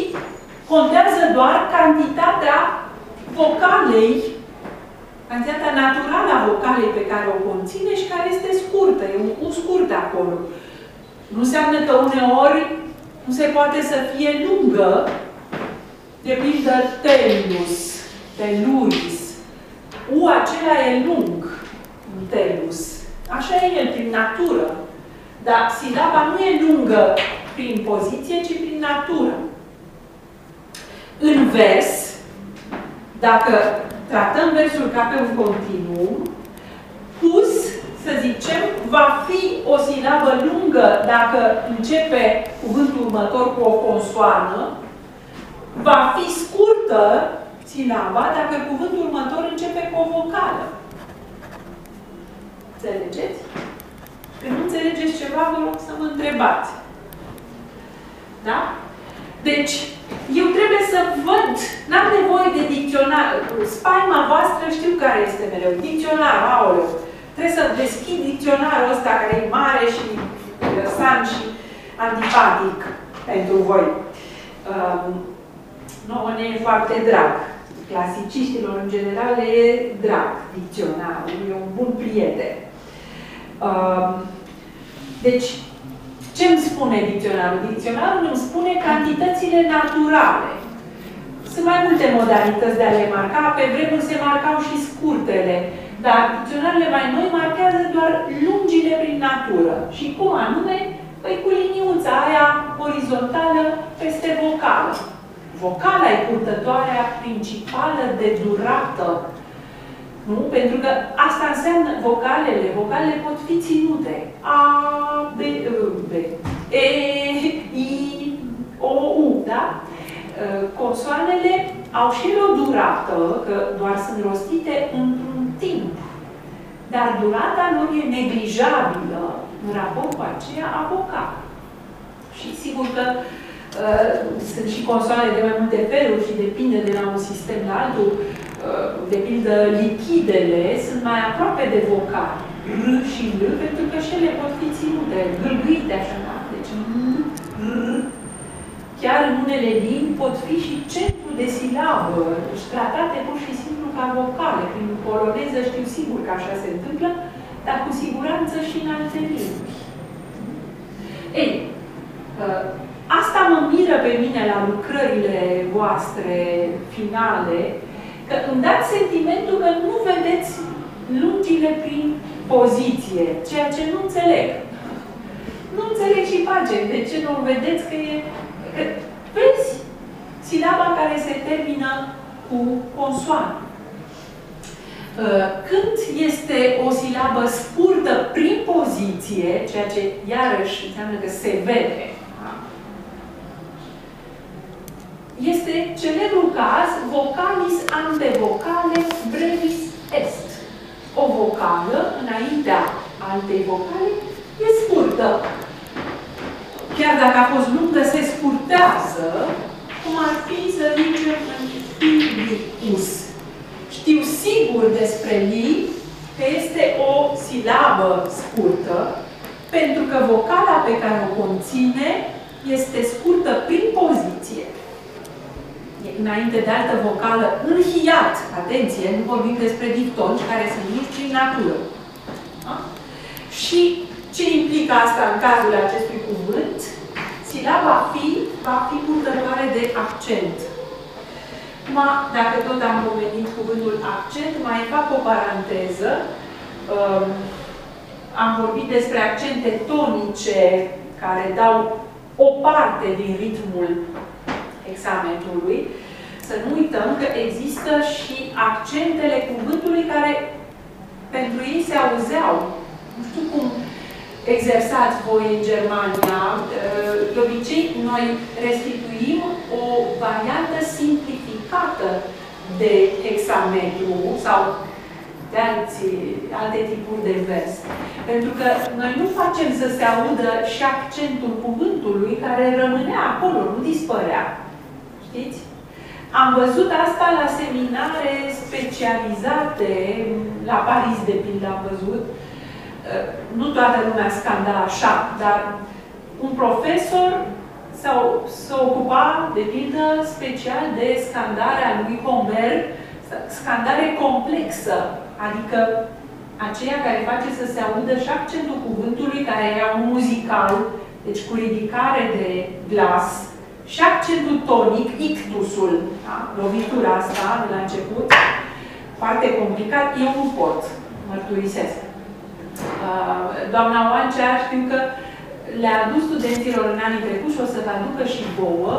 contează doar cantitatea vocalei cantitatea naturală a vocalei pe care o conține și care este scurtă, e un U scurt acolo. Nu înseamnă că uneori nu se poate să fie lungă, de pildă telus, teluris. U acela e lung, telus. Așa e el, prin natură. Dar silaba nu e lungă prin poziție, ci prin natură. În vers, dacă tratăm versul ca pe un continuum, pus, să zicem, va fi o silabă lungă dacă începe cuvântul următor cu o consoană, va fi scurtă silaba dacă cuvântul următor începe cu o vocală. Înțelegeți? Când nu înțelegeți ceva, vă rog să mă întrebați. Da? Deci, eu trebuie să văd, n-am nevoie de dicționar. Spaima voastră știu care este mereu. Dicționar, aoleu. Trebuie să deschid dicționarul ăsta care e mare și san și antipatic. pentru voi. Um, nouă ne e foarte drag. Clasiciștilor, în general, le e drag dicționarul, e un bun prieten. Um, deci, ce îmi spune dicționarul? Dicționarul îmi spune cantitățile naturale. Sunt mai multe modalități de a le marca. Pe vremuri se marcau și scurtele. Dar dicționarele mai noi marchează doar lungile prin natură. Și cum anume? Păi cu liniuța aia orizontală peste vocală. Vocala e purtătoarea principală de durată. Nu? Pentru că asta înseamnă vocalele. Vocalele pot fi ținute. A, B, B, E, I, O, U, da? Consoanele au și o durată, că doar sunt rostite într-un timp. Dar durata lor e neglijabilă în raport cu aceea a vocal. Și sigur că uh, sunt și consoane de mai multe feluri și depinde de la un sistem la altul. Uh, de pildă, lichidele sunt mai aproape de vocal. R și L, pentru că și ele pot fi ținute, gâlgâite așa, da? Deci, R, chiar în unele limbi pot fi și centru de silabă, deci tratate pur și simplu ca vocale. Prin poloneză știu sigur că așa se întâmplă, dar cu siguranță și în alte limbi. Ei, uh, asta mă miră pe mine la lucrările voastre finale, că îmi dați sentimentul că nu vedeți lungile prin poziție, ceea ce nu înțeleg. Nu înțeleg și pace. De ce nu vedeți că e... Că, vezi silaba care se termină cu consoană. Uh, când este o silabă scurtă prin poziție, ceea ce iarăși înseamnă că se vede, da? Este celebrul caz vocalis ante vocale brevis est. O vocală înaintea altei vocale e scurtă. Chiar dacă a fost lungă, se scurtează, cum ar fi să zicem în filius știu sigur despre li că este o silabă scurtă, pentru că vocala pe care o conține este scurtă prin poziție. Înainte de altă vocală, în hiat, atenție, nu vorbim despre diftongi, care sunt mici prin natură. Da? Și ce implică asta în cazul acestui cuvânt? Silaba fi va fi purtătoare de accent. Acum, dacă tot am pomenit cuvântul accent, mai fac o paranteză. Um, am vorbit despre accente tonice care dau o parte din ritmul examenului. Să nu uităm că există și accentele cuvântului care pentru ei se auzeau. Nu știu cum exersați voi în Germania. De obicei, noi restituim o variantă simplificată de hexametru sau de alții, alte tipuri de vers. Pentru că noi nu facem să se audă și accentul cuvântului care rămânea acolo, nu dispărea. Știți? Am văzut asta la seminare specializate, la Paris, de pildă, am văzut, nu toată lumea scanda așa, dar un profesor s-a ocupat, de pildă, special de scandarea lui Homer, scandare complexă, adică aceea care face să se audă și accentul cuvântului, care era un muzical, deci cu ridicare de glas, și accentul tonic, ictusul, da? lovitura asta de la început, foarte complicat, eu nu pot, mărturisesc. Uh, doamna Oancea știu că le-a adus studenților în anii trecut și o să vă aducă și vouă.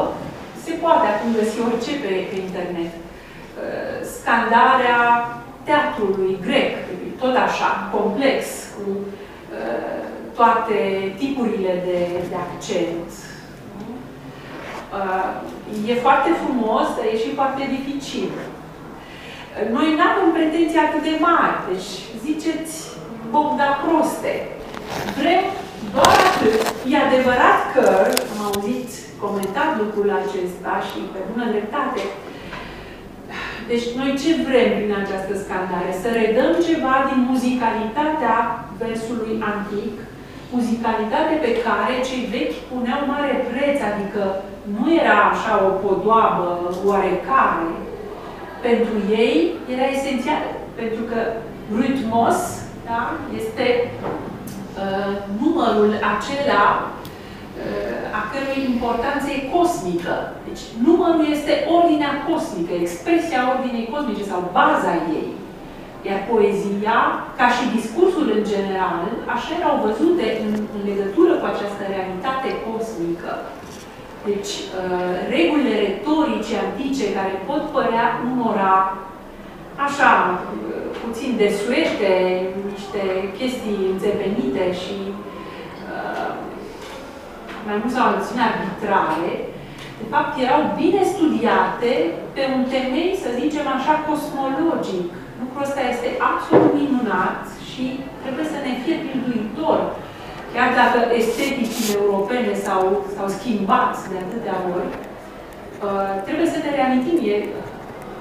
Se poate acum găsi orice pe, pe internet. Uh, scandarea teatrului grec, tot așa, complex, cu uh, toate tipurile de, de accent. E foarte frumos, dar e și foarte dificil. Noi nu avem pretenții atât de mari. Deci, ziceți, Bogda proste. Vrem doar atât. E adevărat că, am auzit comentat lucrul acesta și pe bună dreptate, deci noi ce vrem prin această scandare? Să redăm ceva din muzicalitatea versului antic, muzicalitate pe care cei vechi puneau mare preț, adică nu era așa o podoabă oarecare. Pentru ei era esențial, pentru că ritmos da, este uh, numărul acela uh, a cărui importanță e cosmică. Deci numărul este ordinea cosmică, expresia ordinei cosmice sau baza ei. Iar poezia, ca și discursul în general, așa erau văzute în, în legătură cu această realitate cosmică. Deci, uh, regulile retorice antice care pot părea unora așa, uh, puțin desuete, niște chestii înțepenite și uh, mai mult sau mai puțin arbitrare, de fapt erau bine studiate pe un temei, să zicem așa, cosmologic, Lucrul ăsta este absolut minunat și trebuie să ne fie pilduitor. Chiar dacă esteticile europene s-au schimbat de atâtea ori, uh, trebuie să ne reamintim, e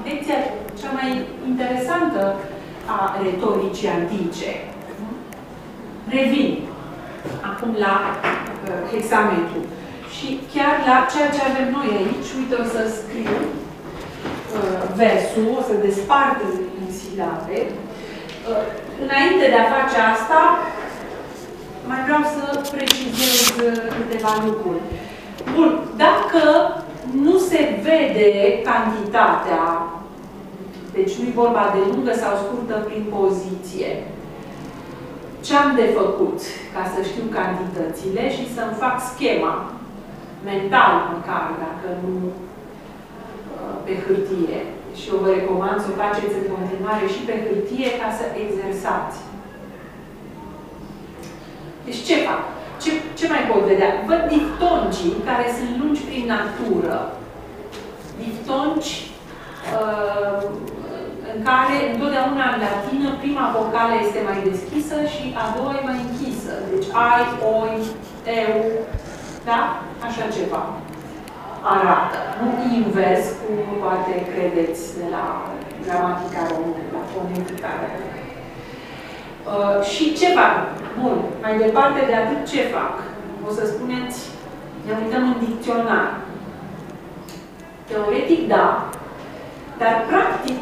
lecția cea mai interesantă a retoricii antice. Revin acum la uh, hexametru. Și chiar la ceea ce avem noi aici, uite, o să scriu uh, versul, o să despart silabe. Uh, înainte de a face asta, mai vreau să precizez uh, câteva lucruri. Bun, dacă nu se vede cantitatea, deci nu-i vorba de lungă sau scurtă prin poziție, ce am de făcut ca să știu cantitățile și să-mi fac schema mental măcar, dacă nu uh, pe hârtie și eu vă recomand să o faceți în continuare și pe hârtie ca să exersați. Deci ce fac? Ce, ce mai pot vedea? Văd diftongii care sunt lungi prin natură. Diftongi uh, în care întotdeauna în latină prima vocală este mai deschisă și a doua e mai închisă. Deci ai, oi, eu, da? Așa ceva arată. Nu invers, cum poate credeți de la gramatica română, la fonetica română. Uh, și ce fac? Bun, mai departe de atât ce fac? O să spuneți, ne uităm în dicționar. Teoretic, da, dar practic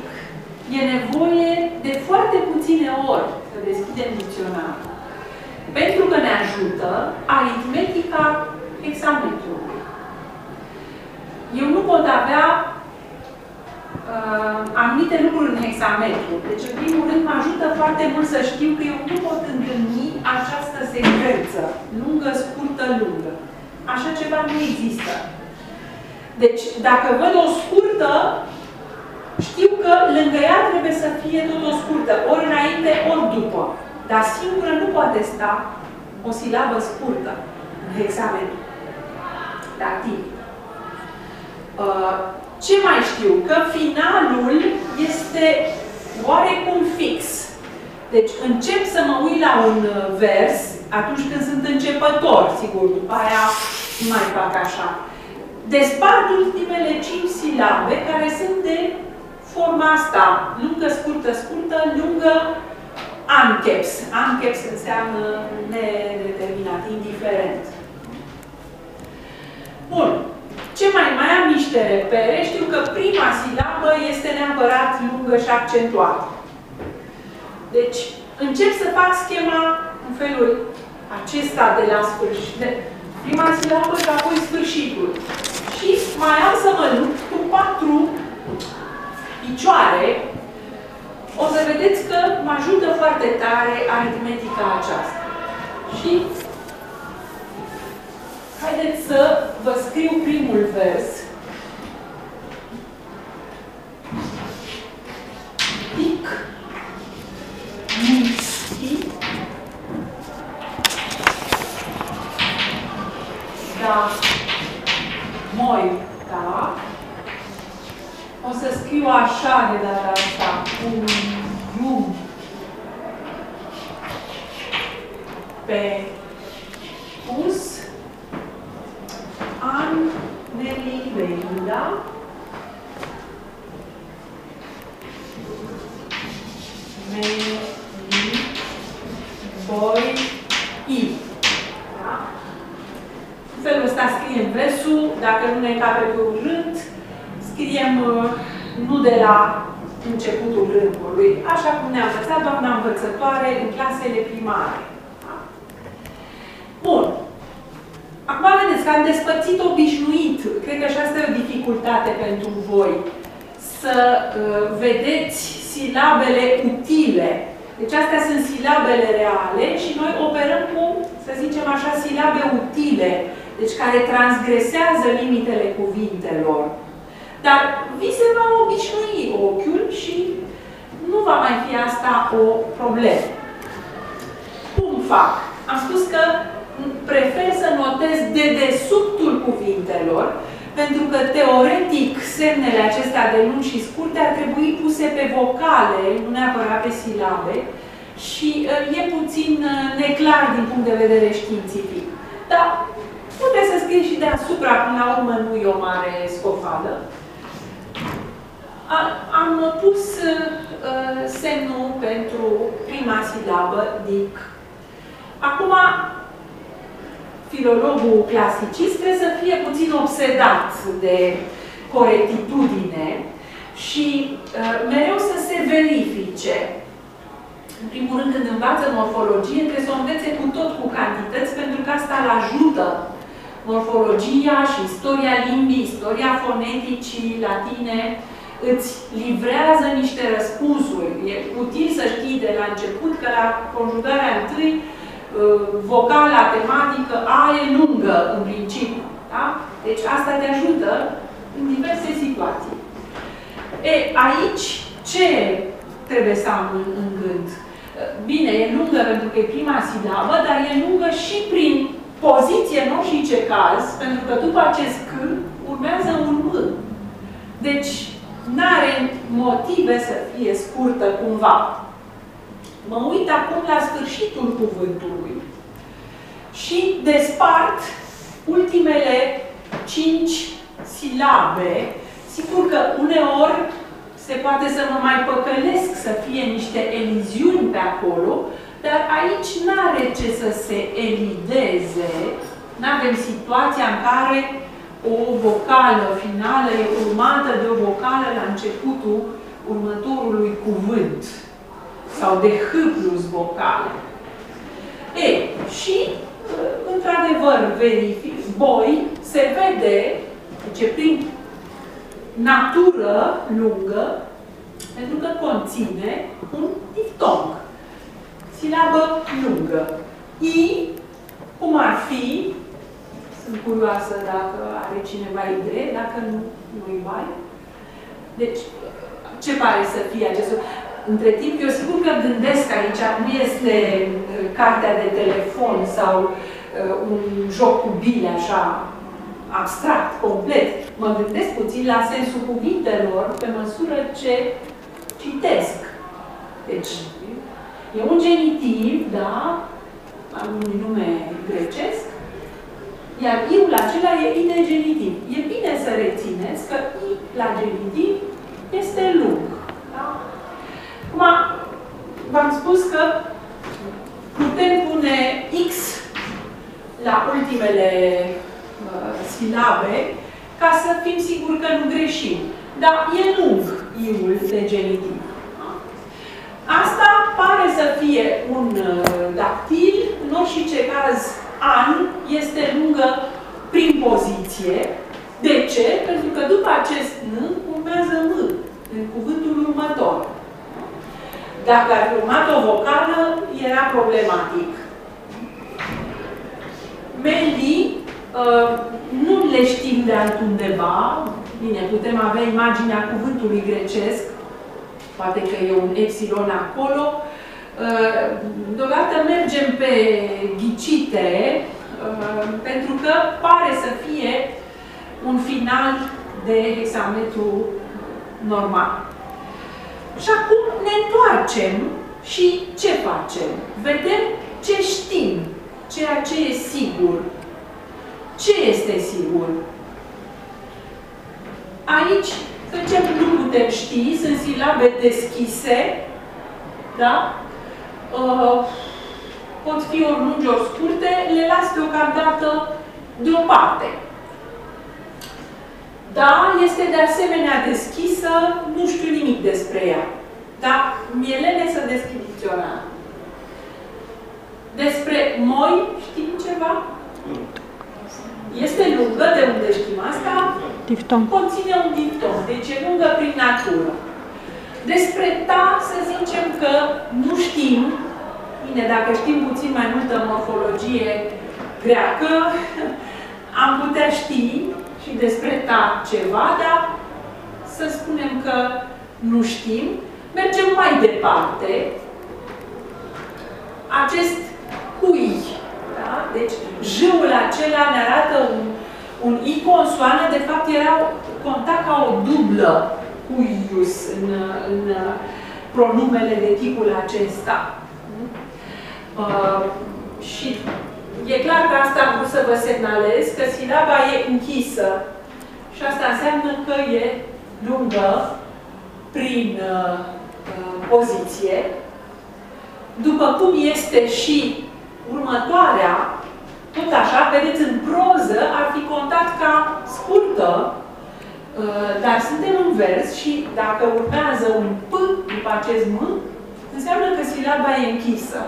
e nevoie de foarte puține ori să deschidem dicționarul. Pentru că ne ajută aritmetica hexametrului eu nu pot avea uh, anumite lucruri în hexametru. Deci, în primul rând, mă ajută foarte mult să știu că eu nu pot întâlni această secvență, lungă, scurtă, lungă. Așa ceva nu există. Deci, dacă văd o scurtă, știu că lângă ea trebuie să fie tot o scurtă, ori înainte, ori după. Dar singură nu poate sta o silabă scurtă în hexametru. Dativ. Uh, ce mai știu? Că finalul este oarecum fix. Deci încep să mă uit la un uh, vers atunci când sunt începător, sigur, după aia mai fac așa. Despart ultimele cinci silabe care sunt de forma asta, lungă, scurtă, scurtă, lungă, ankeps. Ankeps înseamnă nedeterminat, indiferent. Bun. Ce mai mai am niște repere, știu că prima silabă este neapărat lungă și accentuată. Deci, încep să fac schema în felul acesta de la sfârșit. De prima silabă și apoi sfârșitul. Și mai am să mă lupt cu patru picioare. O să vedeți că mă ajută foarte tare aritmetica aceasta. Și Haideți să vă scriu primul vers. Pic, miski, da, moi, da. O să scriu așa de data asta, un ium pe pus an Nelly ne da? Nelly Boy I. Da? În felul ăsta scriem versul, dacă nu ne cape pe un rând, scriem uh, nu de la începutul rândului, așa cum ne-a învățat doamna învățătoare în clasele primare. Da? Bun. Acum vedeți că am despărțit obișnuit, cred că și asta e o dificultate pentru voi, să uh, vedeți silabele utile. Deci astea sunt silabele reale și noi operăm cu, să zicem așa, silabe utile, deci care transgresează limitele cuvintelor. Dar vi se va obișnui ochiul și nu va mai fi asta o problemă. Cum fac? Am spus că prefer să notez dedesubtul cuvintelor, pentru că, teoretic, semnele acestea de lungi și scurte ar trebui puse pe vocale, nu neapărat pe silabe, și uh, e puțin uh, neclar din punct de vedere științific. Dar puteți să scrieți și deasupra, până la urmă nu e o mare scofală. A, am pus uh, semnul pentru prima silabă, dic. Acum, filologul clasicist trebuie să fie puțin obsedat de corectitudine și uh, mereu să se verifice. În primul rând, când învață morfologie, trebuie să o învețe cu tot cu cantități, pentru că asta îl ajută. Morfologia și istoria limbii, istoria foneticii latine, îți livrează niște răspunsuri. E util să știi de la început că la conjugarea întâi Uh, vocala tematică A e lungă în principiu. Da? Deci asta te ajută în diverse situații. E, aici ce trebuie să am în, în gând? Uh, bine, e lungă pentru că e prima silabă, dar e lungă și prin poziție, nu și ce caz, pentru că după acest C urmează un M. Deci, nu are motive să fie scurtă cumva. Mă uit acum la sfârșitul cuvântului și despart ultimele cinci silabe. Sigur că uneori se poate să mă mai păcălesc să fie niște eliziuni pe acolo, dar aici nu are ce să se elideze. Nu avem situația în care o vocală finală e urmată de o vocală la începutul următorului cuvânt sau de H plus vocale. E, și, într-adevăr, verific, boi, se vede, ce prin natură lungă, pentru că conține un diftong. Silabă lungă. I, cum ar fi, sunt curioasă dacă are cineva idee, dacă nu, nu-i mai. Deci, ce pare să fie acest între timp, eu sigur că gândesc aici, nu este uh, cartea de telefon sau uh, un joc cu bile așa abstract, complet. Mă gândesc puțin la sensul cuvintelor pe măsură ce citesc. Deci, e un genitiv, da, am un nume grecesc, iar iul acela e i de genitiv. E bine să rețineți că i la genitiv este lung. Da? Acum, v-am spus că putem pune X la ultimele uh, silabe ca să fim siguri că nu greșim. Dar e lung iul de genitiv. Asta pare să fie un uh, dactil, în orice ce caz an este lungă prin poziție. De ce? Pentru că după acest N urmează M în cuvântul următor. Dacă ar fi urmat o vocală, era problematic. Melii uh, nu le știm de altundeva. Bine, putem avea imaginea cuvântului grecesc, poate că e un epsilon acolo. Uh, deodată mergem pe ghicite, uh, pentru că pare să fie un final de hexametru normal. Și acum ne întoarcem și ce facem? Vedem ce știm, ceea ce e sigur. Ce este sigur? Aici, ce nu putem ști, sunt silabe deschise, da? Uh, pot fi ori lungi, ori scurte, le las deocamdată deoparte. Da, este de asemenea deschisă, nu știu nimic despre ea. Dar mielene să deschid dicționarul. Despre moi știm ceva? Este lungă, de unde știm asta? Diftom. Conține un diftom, deci e lungă prin natură. Despre ta să zicem că nu știm, bine, dacă știm puțin mai multă morfologie greacă, am putea ști și despre ta ceva, dar să spunem că nu știm. Mergem mai departe. Acest cui, da? deci jâul acela ne arată un, un i consoană, de fapt era conta ca o dublă cuius în, în pronumele de tipul acesta. Uh, și e clar că asta am vrut să vă semnalez, că silaba e închisă. Și asta înseamnă că e lungă prin uh, uh, poziție. După cum este și următoarea, tot așa, vedeți, în proză ar fi contat ca scurtă, uh, dar suntem în vers și dacă urmează un P după acest M, înseamnă că silaba e închisă.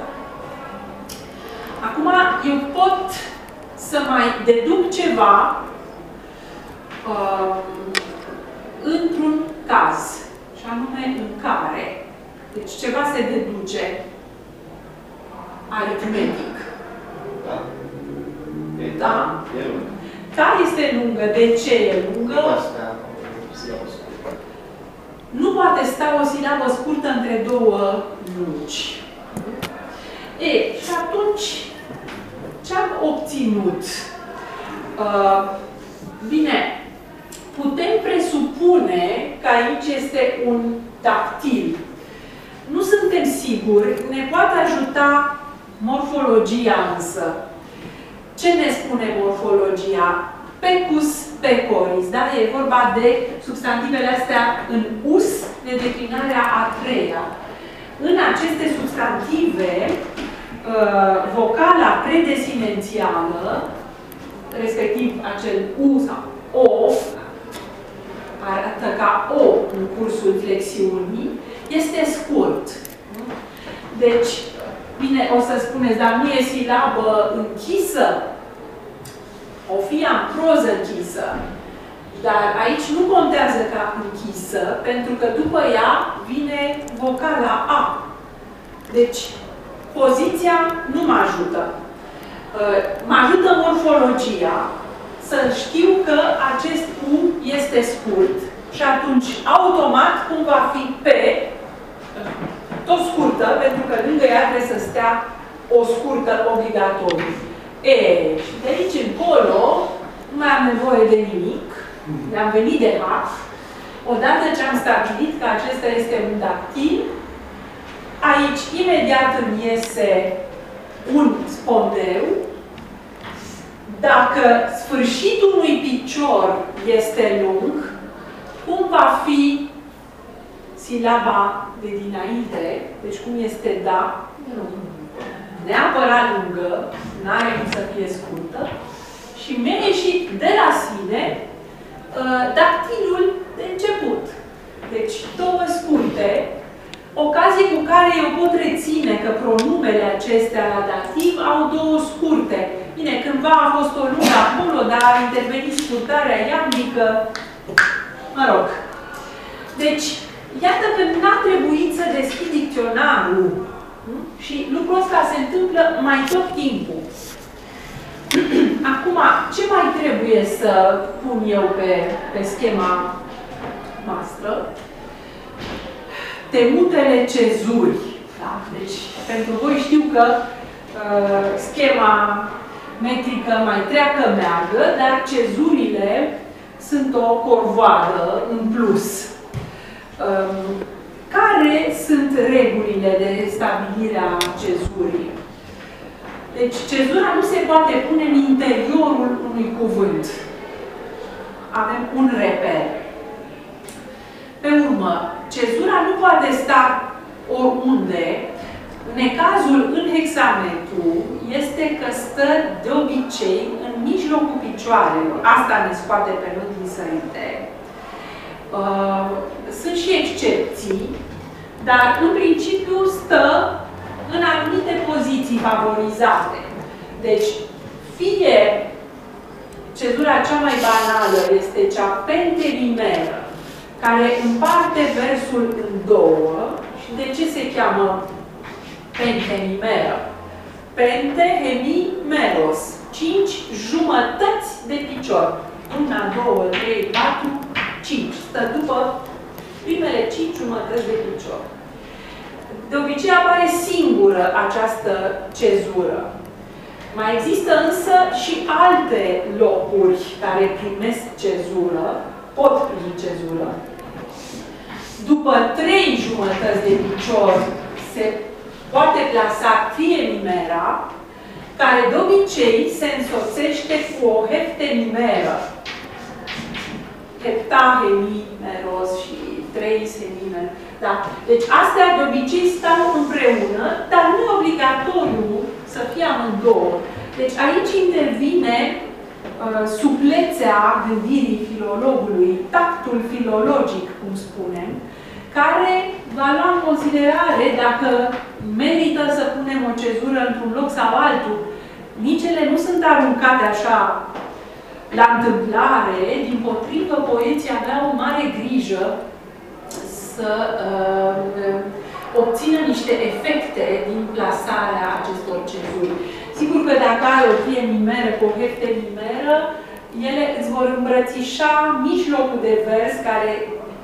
Acum, eu pot să mai deduc ceva uh, într-un caz, și anume în care. Deci ceva se deduce aritmetic. Da. E, Da. E lungă. Care este lungă? De ce e lungă? Asta se iau scurtă. Nu poate sta o silabă scurtă între două lungi. E, și atunci, ce am obținut? Uh, bine, putem presupune că aici este un dactil. Nu suntem siguri, ne poate ajuta morfologia însă. Ce ne spune morfologia? Pecus pecoris, da? E vorba de substantivele astea în us, de declinarea a treia. În aceste substantive, uh, vocala predesinențială, respectiv acel U sau O, arată ca O în cursul flexiunii, este scurt. Deci, bine, o să spuneți, dar nu e silabă închisă? O fi în proză închisă. Dar aici nu contează ca închisă, pentru că după ea vine vocala A. Deci, poziția nu mă ajută. Uh, Mă ajută morfologia să știu că acest U este scurt și atunci, automat, cum va fi P, tot scurtă, pentru că lângă ea trebuie să stea o scurtă obligatoriu. E, și de aici încolo, nu mai am nevoie de nimic, ne-am venit de H. Odată ce am stabilit că acesta este un dactil, aici imediat îmi iese un spondeu. Dacă sfârșitul unui picior este lung, cum va fi silaba de dinainte, deci cum este da, neapărat lungă, n-are cum să fie scurtă, și mi-a ieșit de la sine uh, dactilul de început. Deci două scurte, ocazie cu care eu pot reține că pronumele acestea la dativ au două scurte. Bine, cândva a fost o lungă acolo, dar a intervenit scurtarea iamnică. Mă rog. Deci, iată că n-a trebuit să deschid dicționarul. Și lucrul ăsta se întâmplă mai tot timpul. Acum, ce mai trebuie să pun eu pe, pe schema noastră? Temutele cezuri. Da? Deci, pentru voi știu că uh, schema metrică mai treacă meargă, dar cezurile sunt o corvoadă în plus. Um, care sunt regulile de stabilire a cezurii? Deci, cezura nu se poate pune în interiorul unui cuvânt. Avem un reper. Pe urmă, cezura nu poate sta oriunde. Necazul în hexametru este că stă de obicei în mijlocul picioarelor, asta ne scoate pe noi din sărite. Uh, sunt și excepții, dar în principiu stă în anumite poziții favorizate. Deci, fie cezura cea mai banală este cea pentelimeră, care împarte versul în două. Și de ce se cheamă pentelimeră? Pente, hemi, meros. Cinci jumătăți de picior. Una, două, trei, patru, cinci. Stă după primele cinci jumătăți de picior. De obicei apare singură această cezură. Mai există însă și alte locuri care primesc cezură, pot primi cezură. După trei jumătăți de picior se poate plasa triemimera, care de obicei se însoțește cu o heptenimeră. Heptahemimeros și trei semimer. Da? Deci astea de obicei stau împreună, dar nu e obligatoriu să fie amândouă. Deci aici intervine uh, suplețea gândirii filologului, tactul filologic, cum spunem, care va lua în considerare dacă merită să punem o cezură într-un loc sau altul. Nicele nu sunt aruncate așa la întâmplare, din potrivă, poeții aveau o mare grijă să uh, obțină niște efecte din plasarea acestor cezuri. Sigur că dacă ai o fie nimeră cu o hefte nimeră, ele îți vor îmbrățișa mijlocul de vers care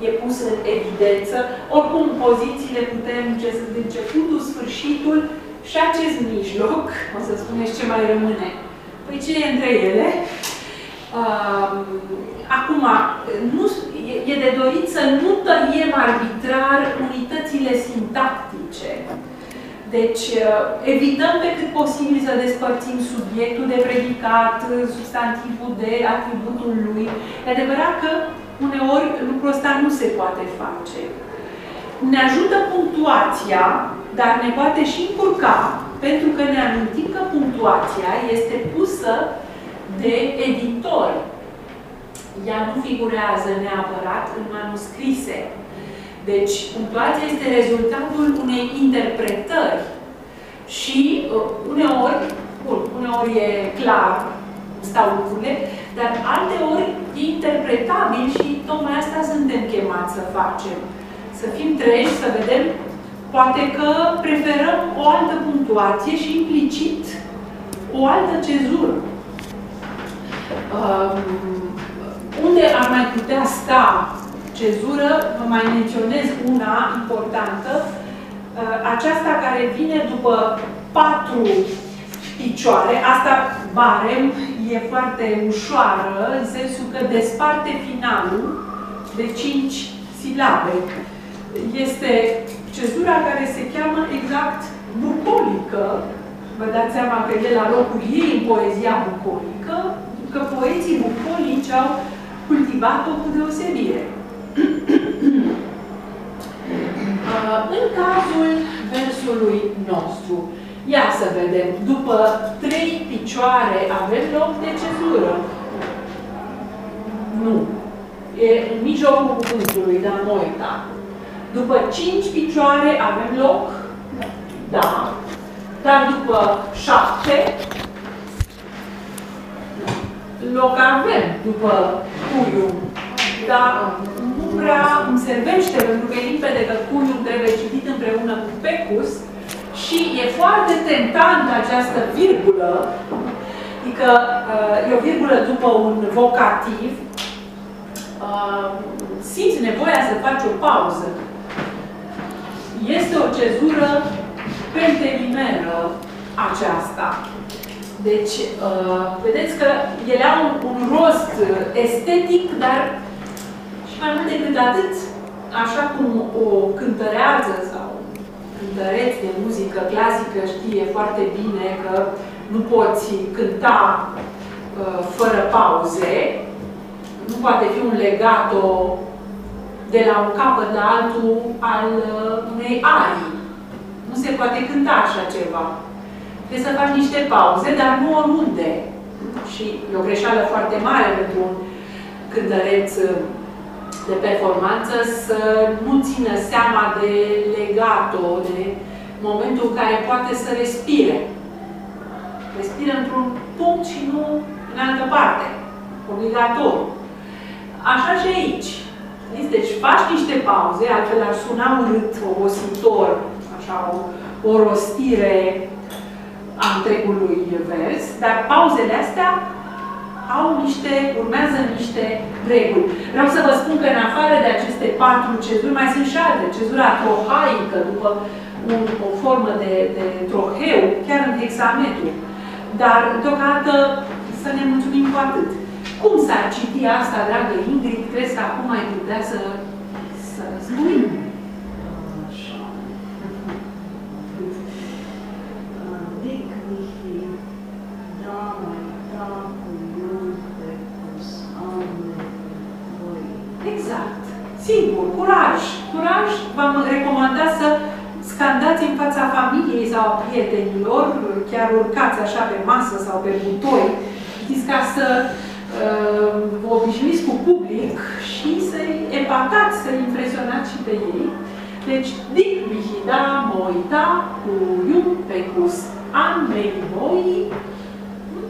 e pus în evidență. Oricum, pozițiile putem ce sunt începutul, sfârșitul și acest mijloc, o să spuneți ce mai rămâne. Păi ce e între ele? Uh, acum, nu, e de dorit să nu tăiem arbitrar unitățile sintactice. Deci, evităm pe cât posibil să despărțim subiectul de predicat, substantivul de atributul lui. E adevărat că uneori lucrul ăsta nu se poate face. Ne ajută punctuația, dar ne poate și încurca, pentru că ne amintim că punctuația este pusă de editor. Ea nu figurează neapărat în manuscrise. Deci, punctuația este rezultatul unei interpretări și uh, uneori, bun, uneori e clar, stau lucrurile, dar alteori e interpretabil și tocmai asta suntem chemați să facem. Să fim treji, să vedem, poate că preferăm o altă punctuație și implicit o altă cezură. Um, unde ar mai putea sta cezură, vă mai menționez una importantă, uh, aceasta care vine după patru picioare, asta barem e foarte ușoară, în sensul că desparte finalul de cinci silabe. Este cezura care se cheamă exact bucolică. Vă dați seama că e la locul ei în poezia bucolică, că poeții bucolici au cultivat-o cu deosebire. Uh, în cazul versului nostru, ia să vedem, după trei picioare avem loc de cezură? Nu. E în mijlocul cuvântului, dar moita. După cinci picioare avem loc? Da. Dar după șapte, loc avem după cuiul. Dar nu prea îmi servește, pentru că e limpede că cuiul trebuie citit împreună cu pecus și e foarte tentant această virgulă, adică uh, e o virgulă după un vocativ, uh, simți nevoia să faci o pauză. Este o cezură pentelimeră aceasta. Deci, uh, vedeți că ele au un, un rost estetic, dar și mai mult decât atât, așa cum o cântărează sau cântăreț de muzică clasică știe foarte bine că nu poți cânta uh, fără pauze, nu poate fi un legato de la un capăt la altul al uh, unei arii. Nu se poate cânta așa ceva. Trebuie să faci niște pauze, dar nu oriunde. și e o greșeală foarte mare pentru un cântăreț uh, de performanță să nu țină seama de legato, de momentul în care poate să respire. Respire într-un punct și nu în altă parte. Obligatoriu. Așa și aici. Deci faci niște pauze, altfel ar suna urât, obositor, așa, o, o rostire a întregului vers, dar pauzele astea au niște, urmează niște reguli. Vreau să vă spun că în afară de aceste patru cezuri, mai sunt și alte. Cezura trohaică, după un, o formă de, de troheu, chiar în hexametru. Dar, deocamdată, să ne mulțumim cu atât. Cum s-ar citi asta, dragă Ingrid? Crezi că acum ai putea să, să spui? V-am recomandat să scandați în fața familiei sau a prietenilor, chiar urcați așa pe masă sau pe butoi, știți, ca să uh, vă obișnuiți cu public și să-i epatați, să-i impresionați și pe ei. Deci, dic mihida moita cu ium pecus an voi.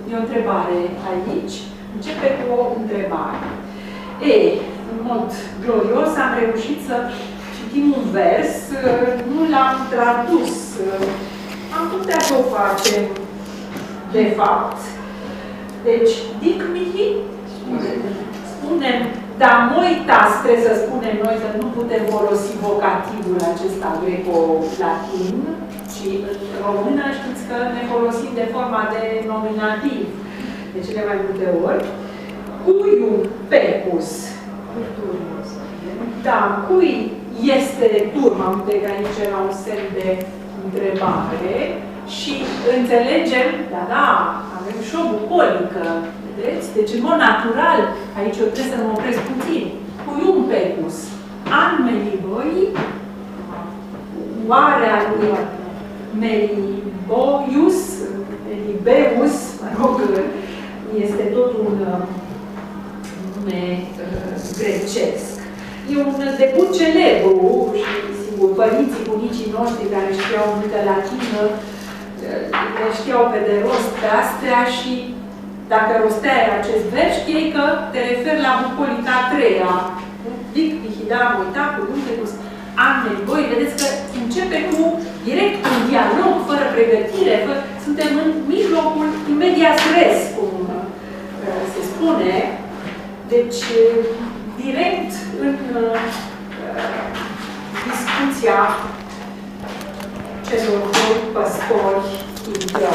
E o întrebare aici. Începe cu o întrebare. Ei, în mod glorios am reușit să citim un vers, nu l-am tradus. Am putea să o facem, de fapt. Deci, dic mihi, spunem, da, moitas, trebuie să spunem noi că nu putem folosi vocativul acesta greco-latin, ci în română știți că ne folosim de forma de nominativ de cele mai multe ori. Cuiu pecus. Da, cui este turma? Uite că aici era un semn de întrebare și înțelegem, da, da, avem și o bucolică, vedeți? Deci, în mod natural, aici eu trebuie să mă opresc puțin. Cuium pecus. An meliboi, oarea lui Meliboius, Melibeus, mă rog, este tot un uh, nume uh, grecesc. E un debut celebru și, sigur, părinții, bunicii noștri care știau multă latină, uh, le știau pe de rost pe astea și dacă rosteai acest vers, știai că te referi la bucolica a treia. Dic, Mihidam, uita, cu Lumpetus, am nevoie, vedeți că începe cu direct un dialog, fără pregătire, fără, suntem în mijlocul imediat res, cum uh, se spune. Deci, direkt irgendeine äh, äh Diskussionsjagd also, euch in der